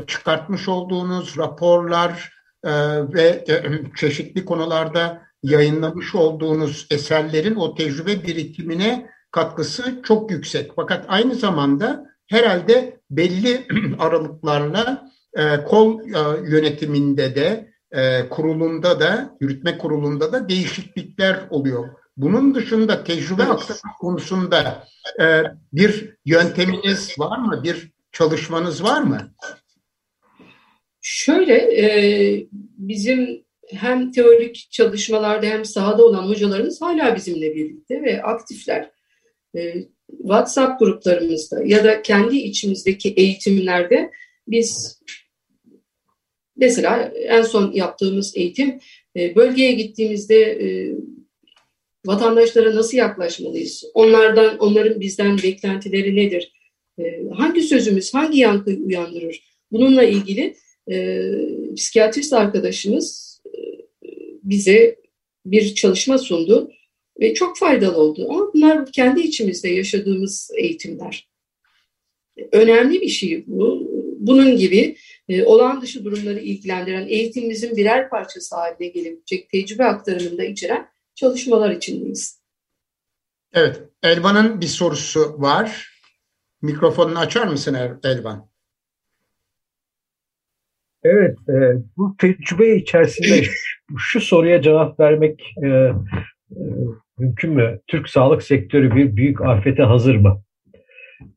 çıkartmış olduğunuz raporlar e, ve e, çeşitli konularda yayınlamış olduğunuz eserlerin o tecrübe birikimine katkısı çok yüksek. Fakat aynı zamanda herhalde belli aralıklarla e, kol e, yönetiminde de e, kurulunda da yürütme kurulunda da değişiklikler oluyor. Bunun dışında tecrübe aktarma konusunda e, bir yönteminiz var mı? Bir çalışmanız var mı? Şöyle e, bizim hem teorik çalışmalarda hem sahada olan hocalarımız hala bizimle birlikte ve aktifler. E, WhatsApp gruplarımızda ya da kendi içimizdeki eğitimlerde biz mesela en son yaptığımız eğitim e, bölgeye gittiğimizde e, vatandaşlara nasıl yaklaşmalıyız? Onlardan, onların bizden beklentileri nedir? E, hangi sözümüz hangi yankıyı uyandırır? Bununla ilgili psikiyatrist arkadaşımız bize bir çalışma sundu ve çok faydalı oldu. Ama bunlar kendi içimizde yaşadığımız eğitimler. Önemli bir şey bu. Bunun gibi e, olağan dışı durumları ilgilendiren eğitimimizin birer parçası haline gelebilecek tecrübe aktarımında içeren çalışmalar içindeyiz. Evet, Elvan'ın bir sorusu var. Mikrofonunu açar mısın Elvan? Evet, e, bu tecrübe içerisinde şu soruya cevap vermek e, e, mümkün mü? Türk sağlık sektörü bir büyük afete hazır mı?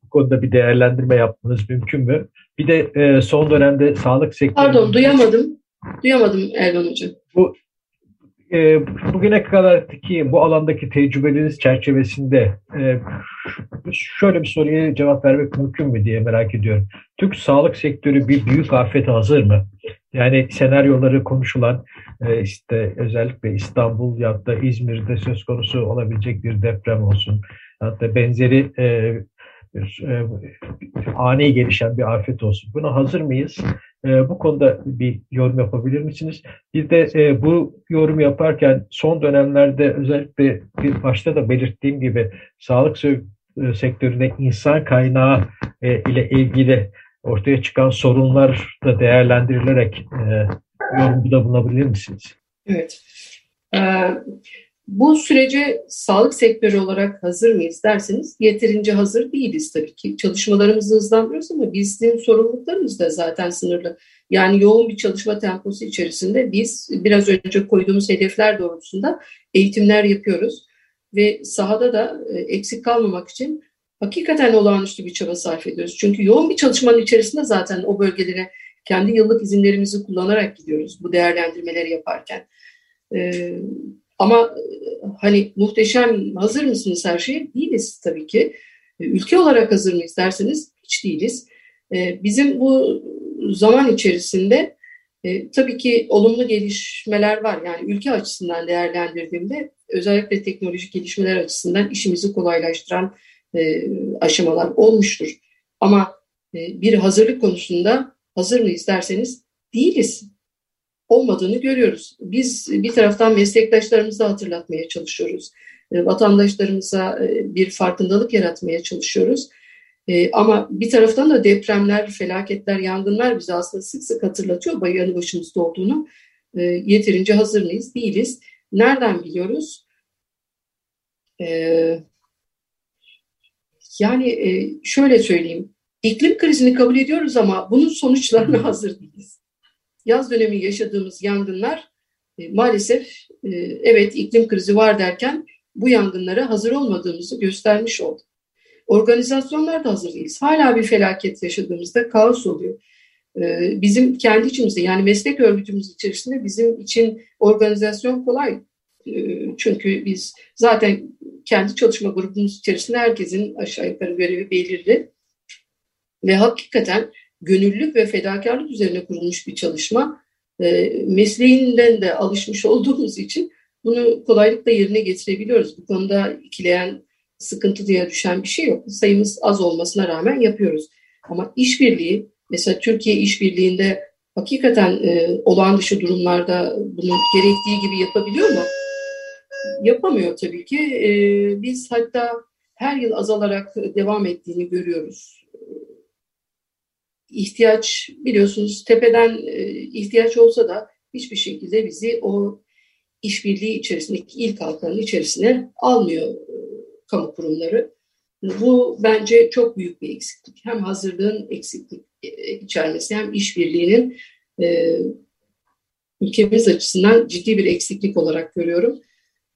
Bu konuda bir değerlendirme yapmanız mümkün mü? Bir de e, son dönemde sağlık sektörü... Pardon, duyamadım. Duyamadım Erdoğan Hocam. Bu e, bugüne kadarki bu alandaki tecrübeleriniz çerçevesinde e, şöyle bir soruya cevap vermek mümkün mü diye merak ediyorum. Türk sağlık sektörü bir büyük afete hazır mı? Yani senaryoları konuşulan e, işte özellikle İstanbul ya da İzmir'de söz konusu olabilecek bir deprem olsun. Hatta benzeri e, bir, e, ani gelişen bir afet olsun. Buna hazır mıyız? E, bu konuda bir yorum yapabilir misiniz? Bir de e, bu yorum yaparken son dönemlerde özellikle bir başta da belirttiğim gibi sağlık e, sektöründe insan kaynağı e, ile ilgili ortaya çıkan sorunlar da değerlendirilerek e, yorumda bulunabilir misiniz? Evet. Ee, bu sürece sağlık sektörü olarak hazır mıyız derseniz yeterince hazır değiliz tabii ki. Çalışmalarımızı hızlandırıyoruz ama bizim sorumluluklarımız da zaten sınırlı. Yani yoğun bir çalışma temposu içerisinde biz biraz önce koyduğumuz hedefler doğrultusunda eğitimler yapıyoruz. Ve sahada da e, eksik kalmamak için hakikaten olağanüstü bir çaba sarf ediyoruz. Çünkü yoğun bir çalışmanın içerisinde zaten o bölgelere kendi yıllık izinlerimizi kullanarak gidiyoruz bu değerlendirmeleri yaparken. Ee, ama e, hani muhteşem hazır mısınız her şeye? Değiliz tabii ki. E, ülke olarak hazır mıyız derseniz hiç değiliz. E, bizim bu zaman içerisinde tabii ki olumlu gelişmeler var. Yani ülke açısından değerlendirdiğimde özellikle teknolojik gelişmeler açısından işimizi kolaylaştıran aşamalar olmuştur. Ama bir hazırlık konusunda hazır mıyız derseniz değiliz olmadığını görüyoruz. Biz bir taraftan meslektaşlarımıza hatırlatmaya çalışıyoruz. E, vatandaşlarımıza e, bir farkındalık yaratmaya çalışıyoruz. E, ama bir taraftan da depremler, felaketler, yangınlar bize aslında sık sık hatırlatıyor bayanı başımızda olduğunu. Yeterince hazır mıyız? Değiliz. Nereden biliyoruz? Yani şöyle söyleyeyim. İklim krizini kabul ediyoruz ama bunun sonuçlarına hazır değiliz yaz dönemi yaşadığımız yangınlar E, maalesef e, evet iklim krizi var derken bu yangınlara hazır olmadığımızı göstermiş oldu. Organizasyonlar da hazır değiliz. Hala bir felaket yaşadığımızda kaos oluyor. E, bizim kendi içimizde yani meslek örgütümüz içerisinde bizim için organizasyon kolay. Çünkü biz zaten kendi çalışma grubumuz içerisinde herkesin aşağı yukarı görevi belirli. Ve hakikaten gönüllülük ve fedakarlık üzerine kurulmuş bir çalışma. E, mesleğinden de alışmış olduğumuz için bunu kolaylıkla yerine getirebiliyoruz. Bu konuda ikileyen, sıkıntı diye düşen bir şey yok. Sayımız az olmasına rağmen yapıyoruz. Ama işbirliği, mesela Türkiye işbirliğinde hakikaten e, olağan dışı durumlarda bunu gerektiği gibi yapabiliyor mu? Yapamıyor tabii ki. E, biz hatta her yıl azalarak devam ettiğini görüyoruz ihtiyaç biliyorsunuz tepeden e, ihtiyaç olsa da hiçbir şekilde bizi o işbirliği içerisindeki ilk halkanın içerisine almıyor e, kamu kurumları. Bu bence çok büyük bir eksiklik. Hem hazırlığın eksiklik e, içermesi hem işbirliğinin e, ülkemiz açısından ciddi bir eksiklik olarak görüyorum.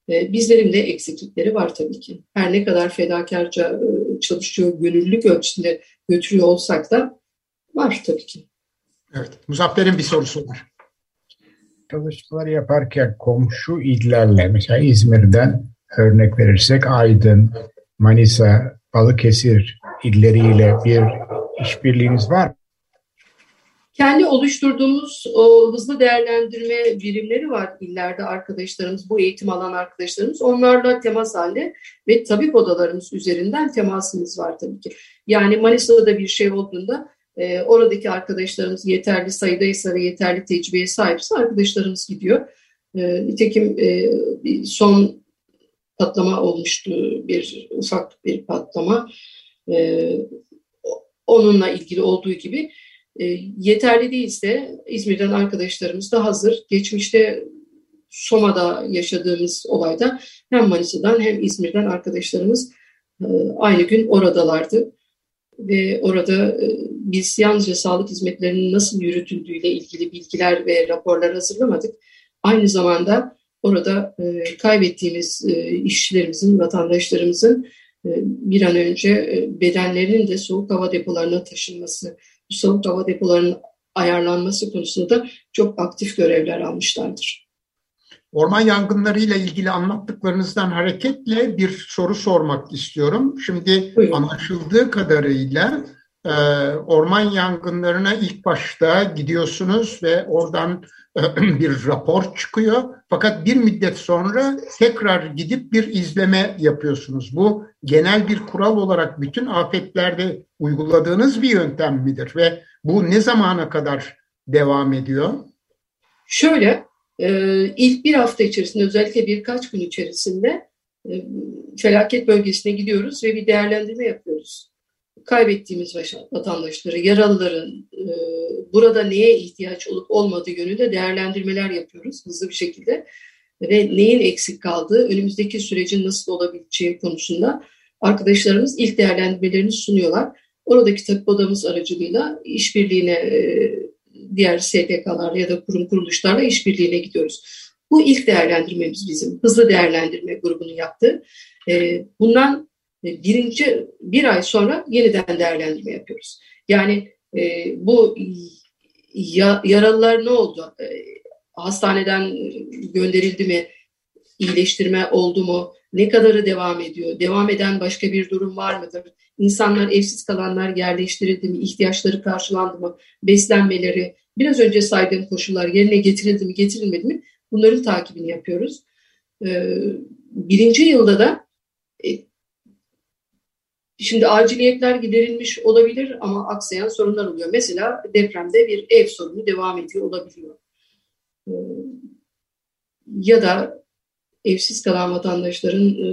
E, bizlerin de eksiklikleri var tabii ki. Her ne kadar fedakarca e, çalışıyor, gönüllülük ölçüsünde götürüyor olsak da Var tabii ki. Evet. Muzaffer'in bir sorusu var. Çalışmaları yaparken komşu illerle mesela İzmir'den örnek verirsek Aydın, Manisa, Balıkesir illeriyle bir işbirliğiniz var mı? Kendi oluşturduğumuz o hızlı değerlendirme birimleri var illerde arkadaşlarımız, bu eğitim alan arkadaşlarımız. Onlarla temas halinde ve tabip odalarımız üzerinden temasımız var tabii ki. Yani Manisa'da bir şey olduğunda e, oradaki arkadaşlarımız yeterli sayıdaysa ve yeterli tecrübeye sahipse arkadaşlarımız gidiyor. E, nitekim e, bir son patlama olmuştu, bir ufak bir patlama. E, onunla ilgili olduğu gibi e, yeterli değilse İzmir'den arkadaşlarımız da hazır. Geçmişte Soma'da yaşadığımız olayda hem Manisa'dan hem İzmir'den arkadaşlarımız e, aynı gün oradalardı ve orada e, biz yalnızca sağlık hizmetlerinin nasıl yürütüldüğüyle ilgili bilgiler ve raporlar hazırlamadık. Aynı zamanda orada e, kaybettiğimiz e, işçilerimizin, vatandaşlarımızın bir an önce bedenlerinin de soğuk hava depolarına taşınması, soğuk hava depolarının ayarlanması konusunda çok aktif görevler almışlardır. Orman yangınlarıyla ilgili anlattıklarınızdan hareketle bir soru sormak istiyorum. Şimdi Buyurun. anlaşıldığı kadarıyla e, orman yangınlarına ilk başta gidiyorsunuz ve oradan e, bir rapor çıkıyor. Fakat bir müddet sonra tekrar gidip bir izleme yapıyorsunuz. Bu genel bir kural olarak bütün afetlerde uyguladığınız bir yöntem midir ve bu ne zamana kadar devam ediyor? Şöyle, ilk bir hafta içerisinde özellikle birkaç gün içerisinde e, felaket bölgesine gidiyoruz ve bir değerlendirme yapıyoruz. Kaybettiğimiz vatandaşları, yaralıların e, burada neye ihtiyaç olup olmadığı yönünde değerlendirmeler yapıyoruz hızlı bir şekilde. Ve neyin eksik kaldığı, önümüzdeki sürecin nasıl olabileceği konusunda arkadaşlarımız ilk değerlendirmelerini sunuyorlar. Oradaki tabip odamız aracılığıyla işbirliğine e, diğer STK'larla ya da kurum kuruluşlarla işbirliğine gidiyoruz. Bu ilk değerlendirmemiz bizim. Hızlı değerlendirme grubunun yaptığı. Ee, bundan birinci bir ay sonra yeniden değerlendirme yapıyoruz. Yani e, bu ya, yaralılar ne oldu? E, hastaneden gönderildi mi? İyileştirme oldu mu? Ne kadarı devam ediyor? Devam eden başka bir durum var mıdır? İnsanlar evsiz kalanlar yerleştirildi mi? İhtiyaçları karşılandı mı? Beslenmeleri, biraz önce saydığım koşullar yerine getirildi mi, getirilmedi mi? Bunların takibini yapıyoruz. Ee, birinci yılda da e, şimdi aciliyetler giderilmiş olabilir ama aksayan sorunlar oluyor. Mesela depremde bir ev sorunu devam ediyor olabiliyor. Ee, ya da evsiz kalan vatandaşların e,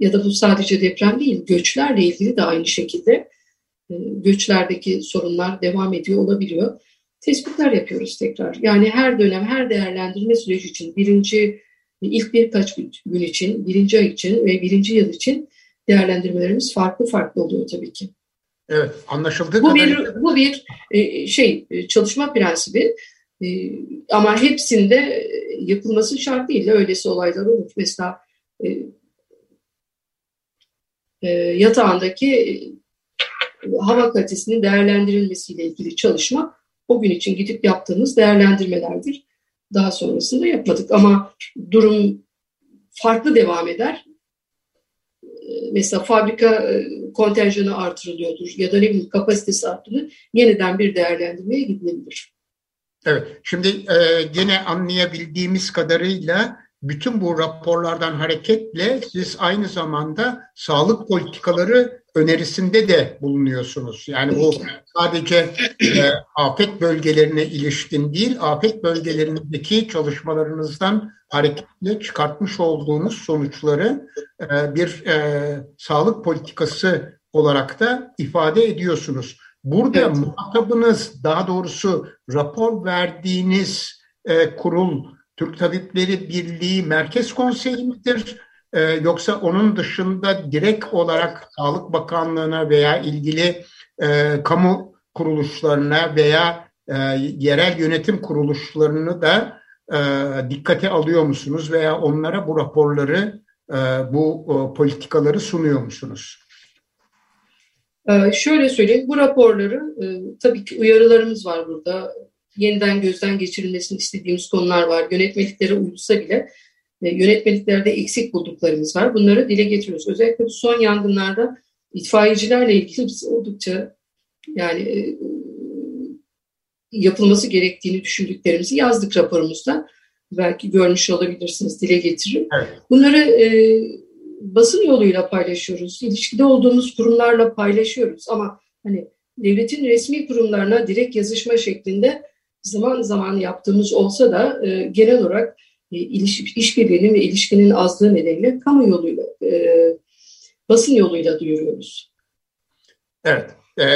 ya da bu sadece deprem değil, göçlerle ilgili de aynı şekilde e, göçlerdeki sorunlar devam ediyor olabiliyor. Tespitler yapıyoruz tekrar. Yani her dönem, her değerlendirme süreci için birinci, ilk birkaç gün için, birinci ay için ve birinci yıl için değerlendirmelerimiz farklı farklı oluyor tabii ki. Evet, anlaşıldığı bu kadarıyla. Bir, bu bir e, şey, çalışma prensibi. E, ama hepsinde yapılması şart değil. Öylesi olaylar olur. Mesela e, e, yatağındaki hava kalitesinin değerlendirilmesiyle ilgili çalışma o gün için gidip yaptığımız değerlendirmelerdir. Daha sonrasında yapmadık ama durum farklı devam eder. Mesela fabrika kontenjanı artırılıyordur ya da ne bileyim kapasitesi artırılır. Yeniden bir değerlendirmeye gidilebilir. Evet, şimdi e, gene anlayabildiğimiz kadarıyla bütün bu raporlardan hareketle siz aynı zamanda sağlık politikaları önerisinde de bulunuyorsunuz. Yani bu sadece e, afet bölgelerine ilişkin değil, afet bölgelerindeki çalışmalarınızdan hareketle çıkartmış olduğunuz sonuçları e, bir e, sağlık politikası olarak da ifade ediyorsunuz. Burada evet. muhatabınız, daha doğrusu rapor verdiğiniz e, kurul Türk Tabipleri Birliği Merkez Konseyi midir? Ee, yoksa onun dışında direkt olarak Sağlık Bakanlığı'na veya ilgili e, kamu kuruluşlarına veya e, yerel yönetim kuruluşlarını da e, dikkate alıyor musunuz veya onlara bu raporları, e, bu e, politikaları sunuyor musunuz? Ee, şöyle söyleyeyim, bu raporları e, tabii ki uyarılarımız var burada yeniden gözden geçirilmesini istediğimiz konular var. Yönetmeliklere uyulsa bile e, yönetmeliklerde eksik bulduklarımız var. Bunları dile getiriyoruz. Özellikle bu son yangınlarda itfaiyecilerle ilgili biz oldukça yani e, yapılması gerektiğini düşündüklerimizi yazdık raporumuzda. Belki görmüş olabilirsiniz, dile getiririm. Evet. Bunları e, basın yoluyla paylaşıyoruz. İlişkide olduğumuz kurumlarla paylaşıyoruz ama hani devletin resmi kurumlarına direkt yazışma şeklinde zaman zaman yaptığımız olsa da e, genel olarak e, iliş, işbirliğinin ve ilişkinin azlığı nedeniyle kamu yoluyla, e, basın yoluyla duyuruyoruz. Evet. E,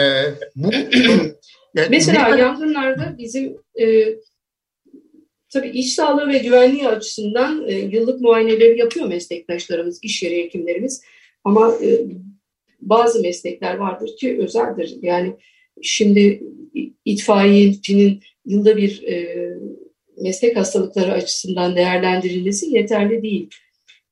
bu yani Mesela ne... yangınlarda bizim e, tabii iş sağlığı ve güvenliği açısından e, yıllık muayeneleri yapıyor meslektaşlarımız, iş yeri hekimlerimiz. Ama e, bazı meslekler vardır ki özeldir. Yani şimdi itfaiyecinin yılda bir e, meslek hastalıkları açısından değerlendirilmesi yeterli değil.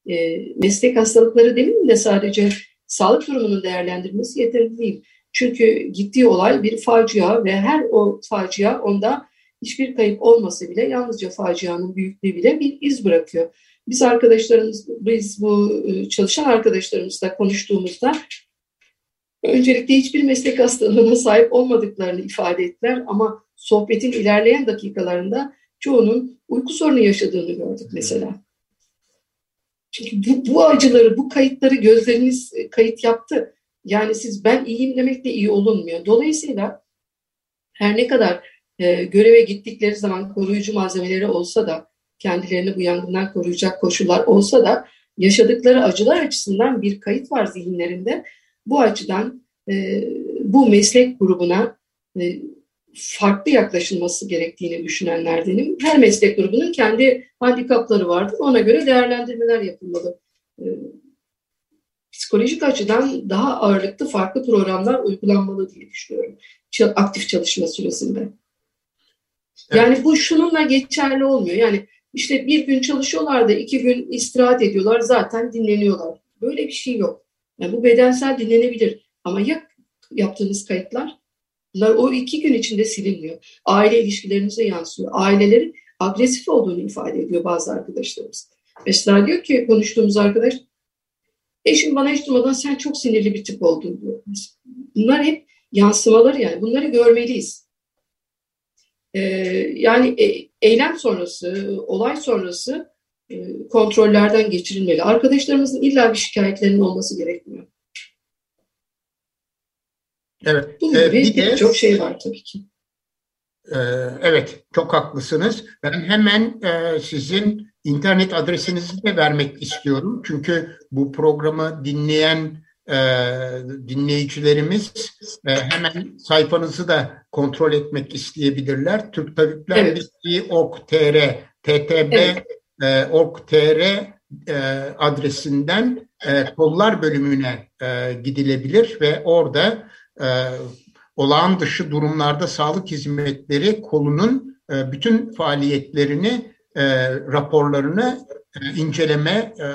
E, meslek hastalıkları demin de sadece sağlık durumunun değerlendirilmesi yeterli değil. Çünkü gittiği olay bir facia ve her o facia onda hiçbir kayıp olmasa bile yalnızca facianın büyüklüğü bile bir iz bırakıyor. Biz arkadaşlarımız, biz bu e, çalışan arkadaşlarımızla konuştuğumuzda öncelikle hiçbir meslek hastalığına sahip olmadıklarını ifade ettiler ama sohbetin ilerleyen dakikalarında çoğunun uyku sorunu yaşadığını gördük mesela. Çünkü bu, bu acıları, bu kayıtları gözleriniz e, kayıt yaptı. Yani siz ben iyiyim demekle iyi olunmuyor. Dolayısıyla her ne kadar e, göreve gittikleri zaman koruyucu malzemeleri olsa da kendilerini bu yangından koruyacak koşullar olsa da yaşadıkları acılar açısından bir kayıt var zihinlerinde. Bu açıdan e, bu meslek grubuna e, farklı yaklaşılması gerektiğini düşünenlerdenim. Her meslek grubunun kendi handikapları vardır. Ona göre değerlendirmeler yapılmalı. E, psikolojik açıdan daha ağırlıklı farklı programlar uygulanmalı diye düşünüyorum. Aktif çalışma süresinde. Yani bu şununla geçerli olmuyor. Yani işte bir gün çalışıyorlar da iki gün istirahat ediyorlar zaten dinleniyorlar. Böyle bir şey yok. Yani bu bedensel dinlenebilir. Ama ya yaptığınız kayıtlar Bunlar o iki gün içinde silinmiyor. Aile ilişkilerinize yansıyor. Ailelerin agresif olduğunu ifade ediyor bazı arkadaşlarımız. Mesela diyor ki konuştuğumuz arkadaş eşim bana hiç durmadan sen çok sinirli bir tip oldun diyor. Bunlar hep yansımalar yani. Bunları görmeliyiz. Ee, yani e, eylem sonrası, olay sonrası e, kontrollerden geçirilmeli. Arkadaşlarımızın illa bir şikayetlerinin olması gerekmiyor. Evet. Bu ee, bir de çok şey var tabii ki. E, evet, çok haklısınız. Ben hemen e, sizin internet adresinizi de vermek istiyorum. Çünkü bu programı dinleyen e, dinleyicilerimiz e, hemen sayfanızı da kontrol etmek isteyebilirler. Türk Tabipler evet. Birliği org.tr ttb evet. e, org.tr e, adresinden e, kollar bölümüne e, gidilebilir ve orada e, olağan dışı durumlarda sağlık hizmetleri kolunun e, bütün faaliyetlerini, e, raporlarını e, inceleme, e,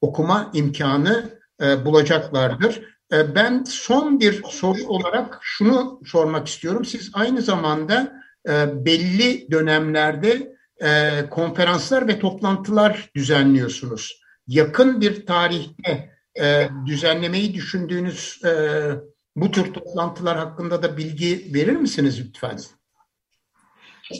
okuma imkanı e, bulacaklardır. E, ben son bir soru olarak şunu sormak istiyorum. Siz aynı zamanda e, belli dönemlerde konferanslar ve toplantılar düzenliyorsunuz. Yakın bir tarihte düzenlemeyi düşündüğünüz bu tür toplantılar hakkında da bilgi verir misiniz lütfen?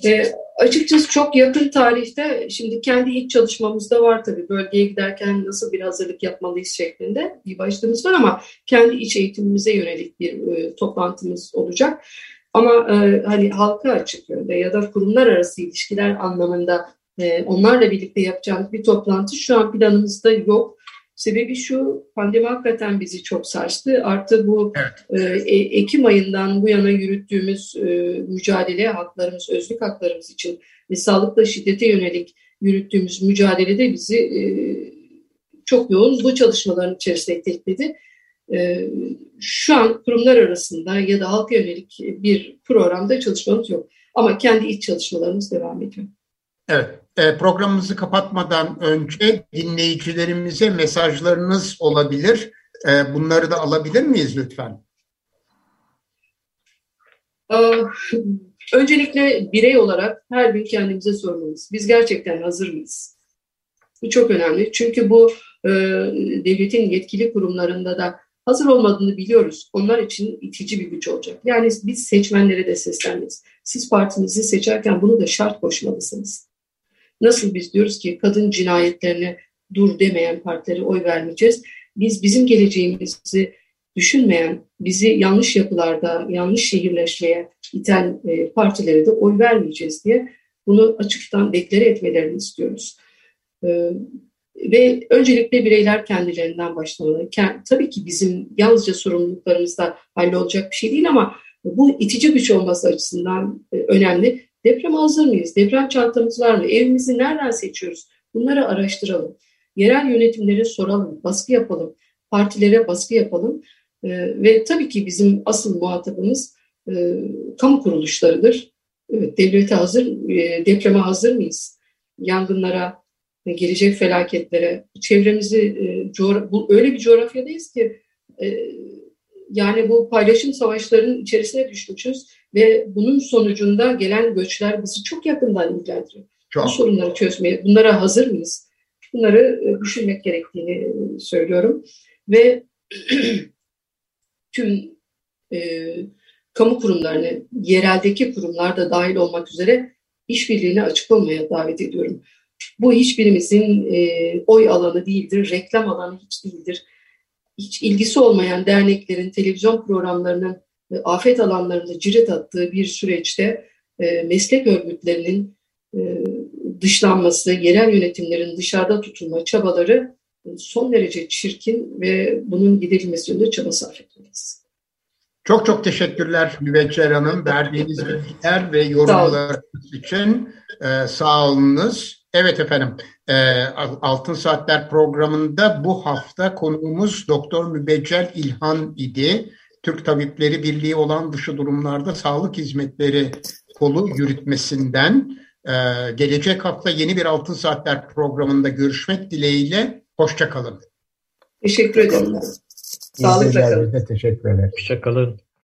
E, açıkçası çok yakın tarihte şimdi kendi ilk çalışmamızda var tabii bölgeye giderken nasıl bir hazırlık yapmalıyız şeklinde bir başlığımız var ama kendi iç eğitimimize yönelik bir e, toplantımız olacak. Ama e, hani halka açık yönde ya da kurumlar arası ilişkiler anlamında e, onlarla birlikte yapacağımız bir toplantı şu an planımızda yok. Sebebi şu, pandemi hakikaten bizi çok sarstı. Artı bu evet. e, e Ekim ayından bu yana yürüttüğümüz e, mücadele, haklarımız, özlük haklarımız için ve sağlıkla şiddete yönelik yürüttüğümüz mücadelede bizi e, çok yoğun bu çalışmaların içerisinde tetikledi. E, şu an kurumlar arasında ya da halka yönelik bir programda çalışmamız yok. Ama kendi iç çalışmalarımız devam ediyor. Evet, e, programımızı kapatmadan önce dinleyicilerimize mesajlarınız olabilir. E, bunları da alabilir miyiz lütfen? Öncelikle birey olarak her gün kendimize sormalıyız. Biz gerçekten hazır mıyız? Bu çok önemli. Çünkü bu e, devletin yetkili kurumlarında da hazır olmadığını biliyoruz. Onlar için itici bir güç olacak. Yani biz seçmenlere de seslenmeyiz. Siz partinizi seçerken bunu da şart koşmalısınız. Nasıl biz diyoruz ki kadın cinayetlerine dur demeyen partilere oy vermeyeceğiz. Biz bizim geleceğimizi düşünmeyen, bizi yanlış yapılarda, yanlış şehirleşmeye iten e, partilere de oy vermeyeceğiz diye bunu açıktan deklare etmelerini istiyoruz. E, ve öncelikle bireyler kendilerinden başlamalı. Tabii ki bizim yalnızca sorumluluklarımızda hallolacak bir şey değil ama bu itici güç olması açısından e, önemli. Deprem hazır mıyız? Deprem çantamız var mı? Evimizi nereden seçiyoruz? Bunları araştıralım. Yerel yönetimlere soralım, baskı yapalım, partilere baskı yapalım. E, ve tabii ki bizim asıl muhatabımız e, kamu kuruluşlarıdır. Evet, devlete hazır, e, depreme hazır mıyız? Yangınlara, gelecek felaketlere, çevremizi e, bu, öyle bir coğrafyadayız ki e, yani bu paylaşım savaşlarının içerisine düşmüşüz ve bunun sonucunda gelen göçler bizi çok yakından ilgilendiriyor. Çok. Bu sorunları çözmeye, bunlara hazır mıyız? Bunları e, düşünmek gerektiğini e, söylüyorum. Ve tüm e, kamu kurumlarını, yereldeki kurumlar da dahil olmak üzere işbirliğine açık olmaya davet ediyorum. Bu hiçbirimizin e, oy alanı değildir, reklam alanı hiç değildir. Hiç ilgisi olmayan derneklerin, televizyon programlarının afet alanlarında cirit attığı bir süreçte e, meslek örgütlerinin e, dışlanması, yerel yönetimlerin dışarıda tutulma çabaları e, son derece çirkin ve bunun giderilmesi yönünde çaba sarf etmeliyiz. Çok çok teşekkürler Müveccel Hanım. Verdiğiniz bilgiler ve yorumlarınız için e, sağ olunuz. Evet efendim, e, Altın Saatler programında bu hafta konuğumuz Doktor Mübeccel İlhan idi. Türk Tabipleri Birliği olan dışı durumlarda sağlık hizmetleri kolu yürütmesinden e, gelecek hafta yeni bir Altın Saatler programında görüşmek dileğiyle. Hoşçakalın. Teşekkür ederim. Sağlıkla kalın. Teşekkür ederim. Hoşçakalın.